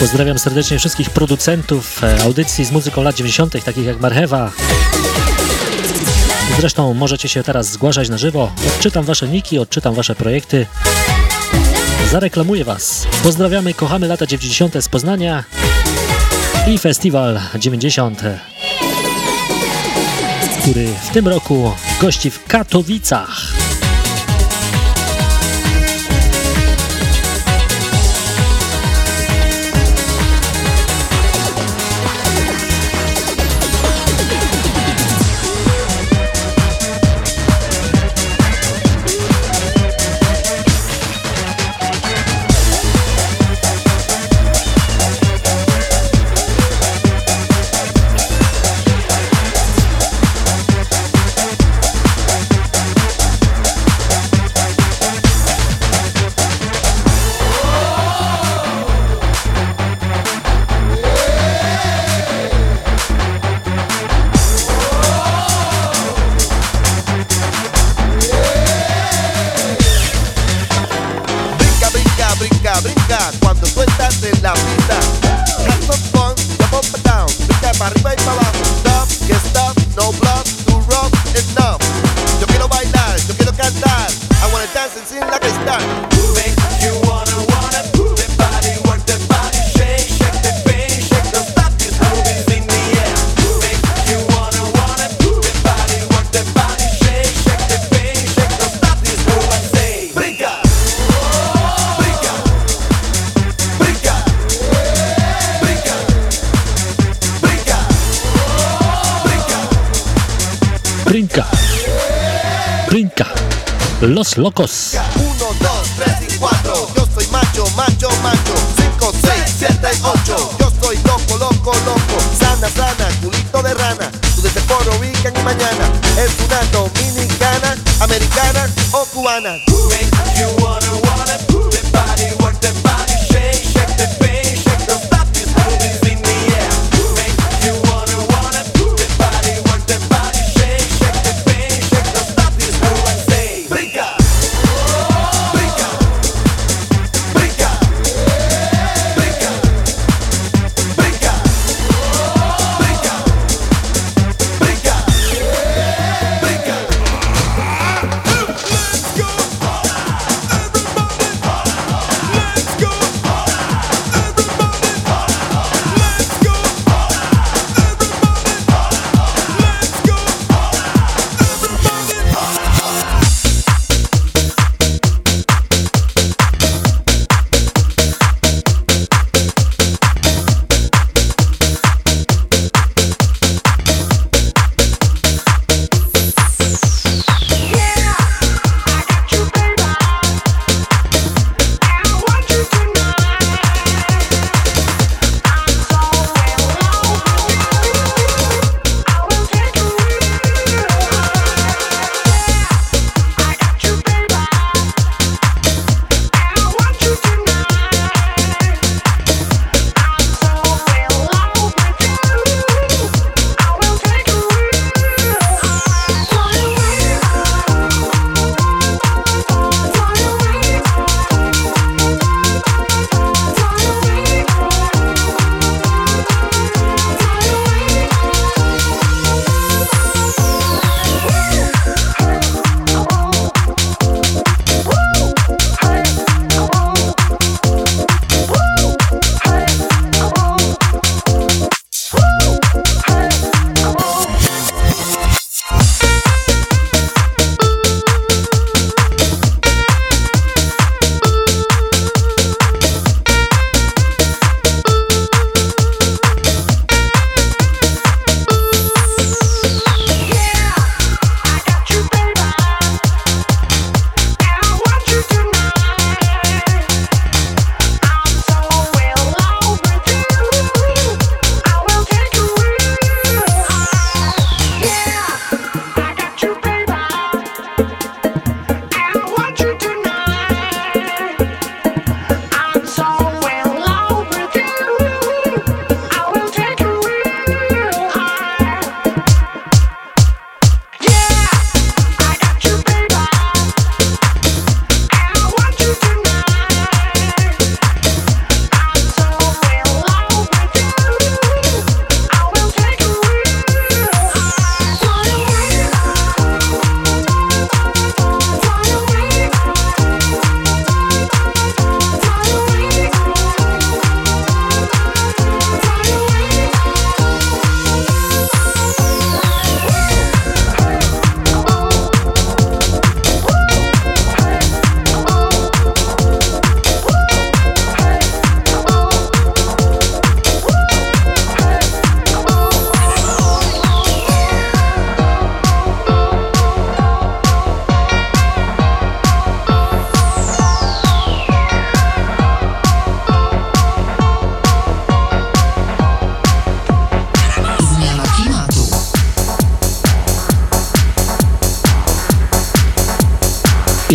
Pozdrawiam serdecznie wszystkich producentów e, audycji z muzyką lat 90., takich jak Marchewa. Zresztą możecie się teraz zgłaszać na żywo. Odczytam wasze niki, odczytam wasze projekty. Zareklamuję was. Pozdrawiamy, kochamy lata 90. z Poznania i Festiwal 90, który w tym roku gości w Katowicach. Los Locos. Uno, dos, tres y cuatro. Yo soy macho, macho, macho. Cinco, seis, siete, ocho. Yo soy loco, loco, loco. Sana, sana, culito de rana. Tú desde Puerto Rican y mañana. Es una dominicana, americana o cubana. You wanna, wanna move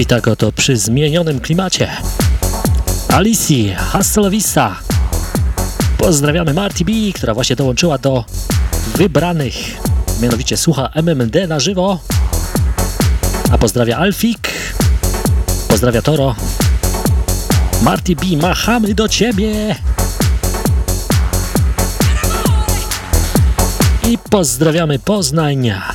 I tak oto przy zmienionym klimacie. Alicji, Hasta Vista. Pozdrawiamy Marty B, która właśnie dołączyła do wybranych. Mianowicie słucha MMD na żywo. A pozdrawia Alfik. Pozdrawia Toro. Marty B, machamy do ciebie. I pozdrawiamy Poznania.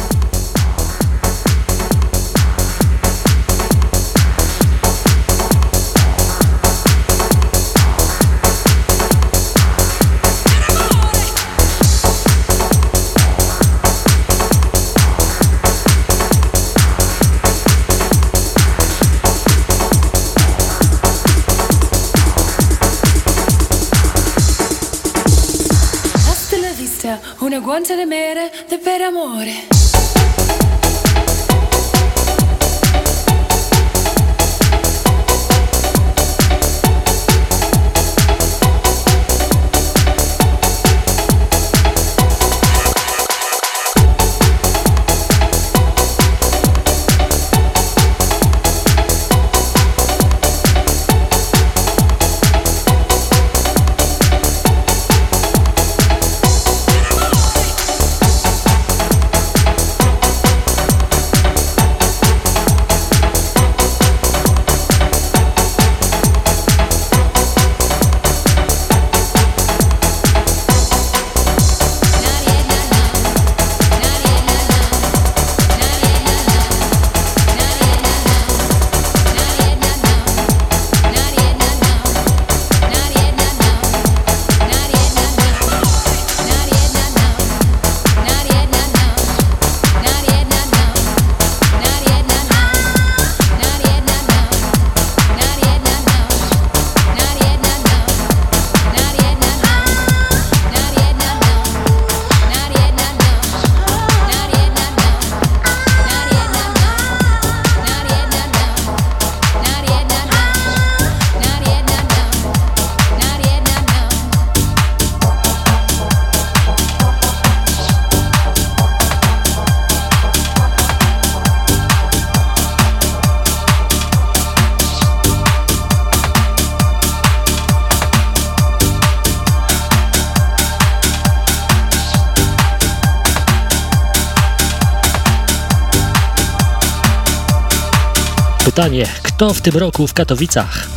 Kto w tym roku w Katowicach?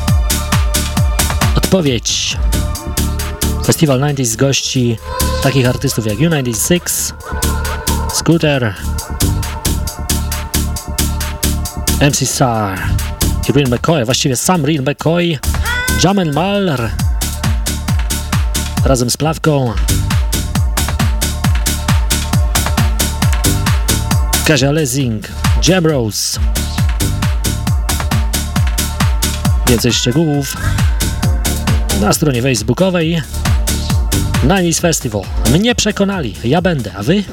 Odpowiedź. Festiwal 90s gości takich artystów jak U96, Scooter, MC Star i Real McCoy, właściwie sam Real McCoy, Jamel Malr razem z Plawką, Kazia Lezing, Jam Rose, Więcej szczegółów na stronie facebookowej Nanis Festival. Mnie przekonali, ja będę, a wy?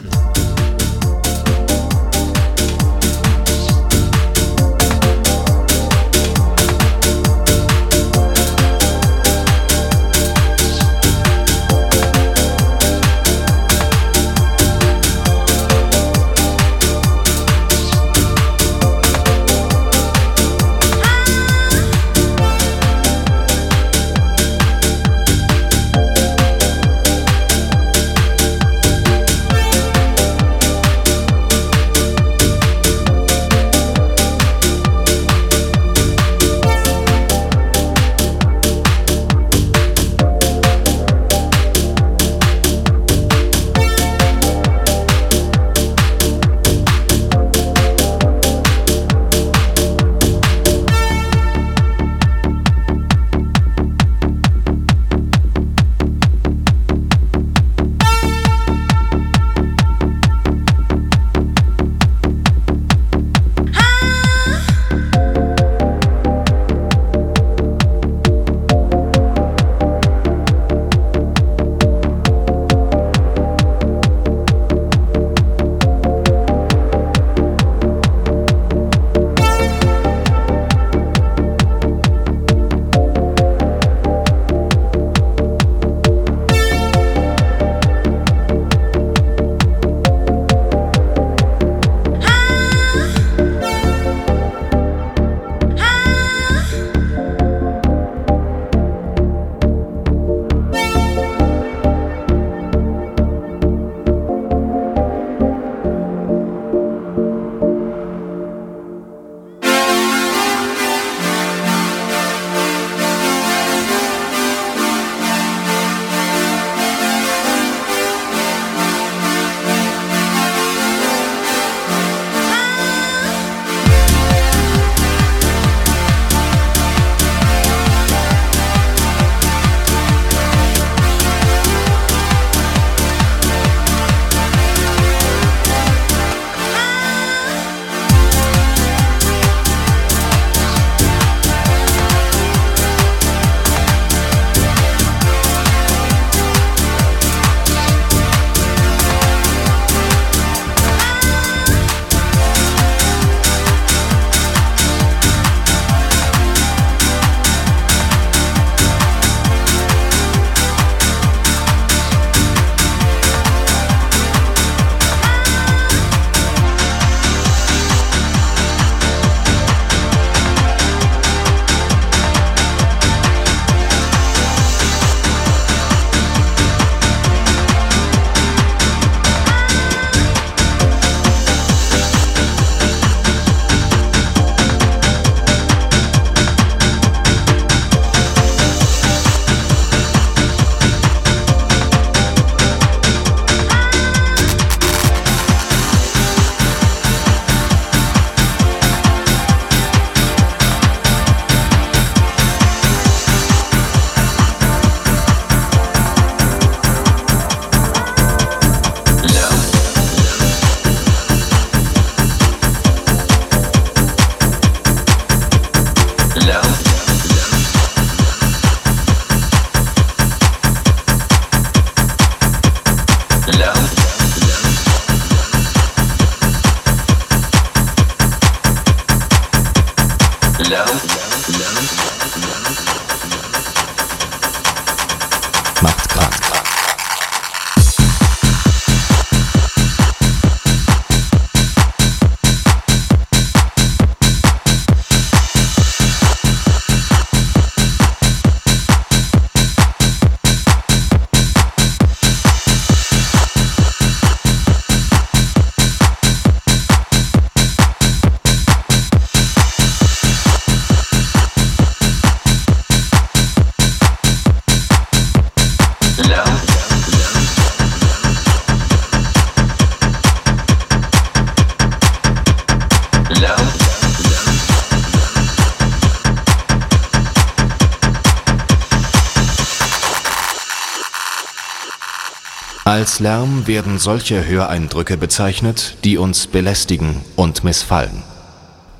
Als Lärm werden solche Höreindrücke bezeichnet, die uns belästigen und missfallen.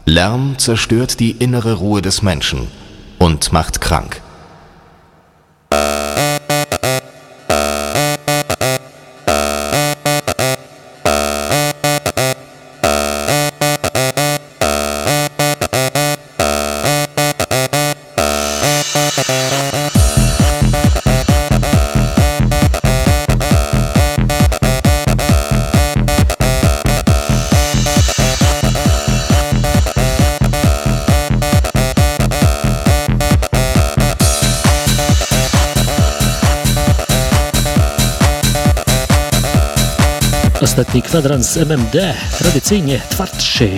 Lärm zerstört die innere Ruhe des Menschen und macht krank. Ostatni kwadrans MMD, tradycyjnie twardszy.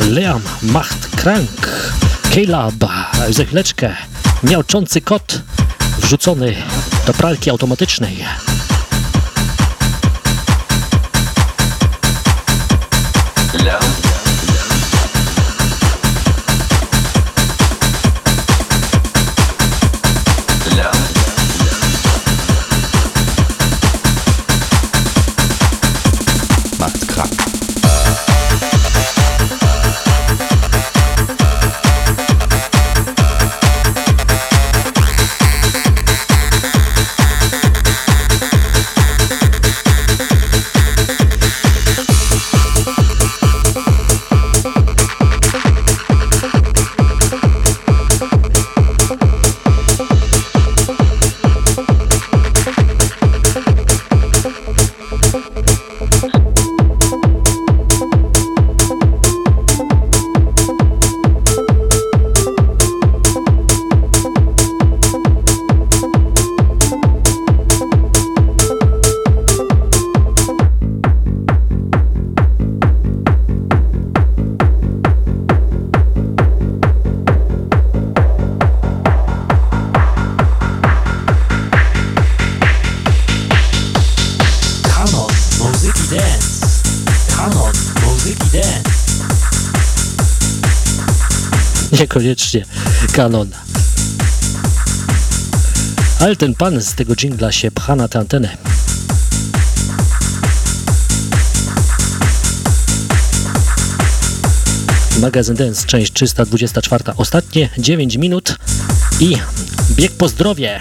Liam macht krank. Caleb za chwileczkę miałczący kot wrzucony do pralki automatycznej. Niekoniecznie kanon. Ale ten pan z tego jingla się pcha na tę antenę. Magazyn Dance, część 324. Ostatnie 9 minut i bieg po zdrowie.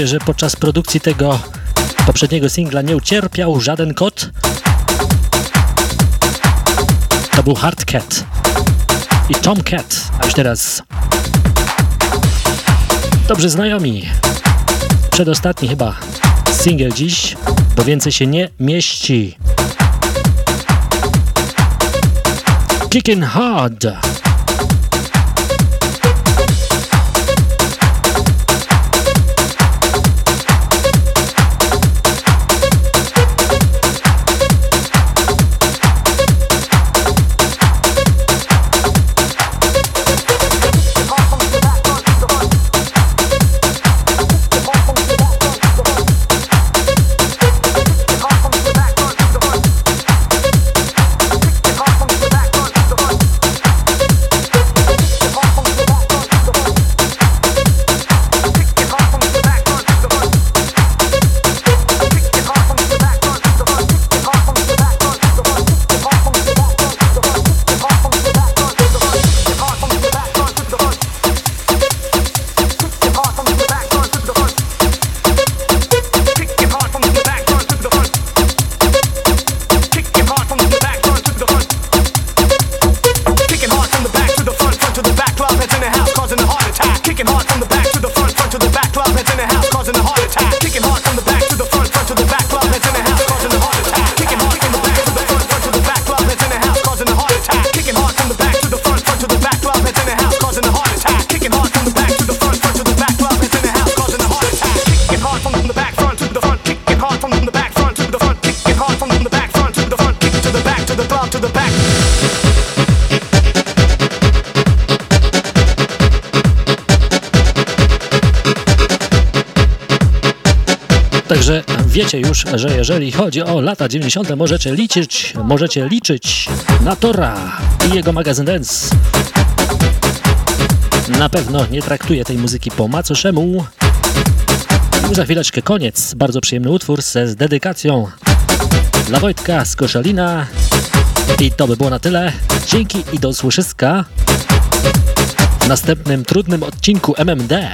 Nadzieję, że podczas produkcji tego poprzedniego singla nie ucierpiał żaden kot. To był Hardcat i Tomcat, a już teraz dobrze znajomi. Przedostatni chyba single dziś, bo więcej się nie mieści. Kicking Hard. Że jeżeli chodzi o lata 90. możecie liczyć, możecie liczyć na Tora i jego magazyn Dance. Na pewno nie traktuje tej muzyki po macoszemu. Za chwileczkę koniec. Bardzo przyjemny utwór z dedykacją dla Wojtka z Koszalina. I to by było na tyle. Dzięki i do usłyszyska w następnym trudnym odcinku MMD.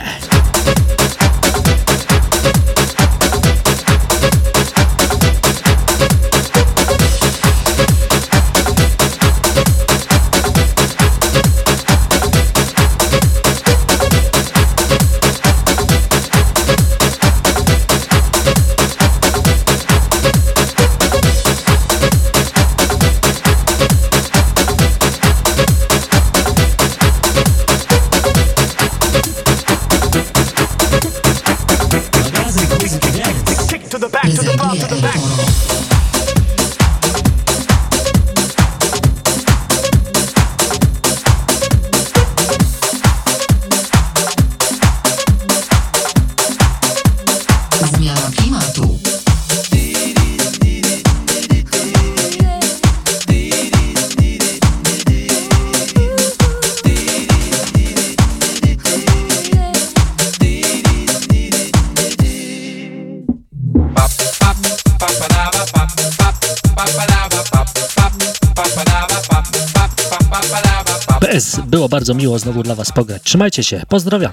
Bardzo miło znowu dla Was pograć. Trzymajcie się, pozdrawiam.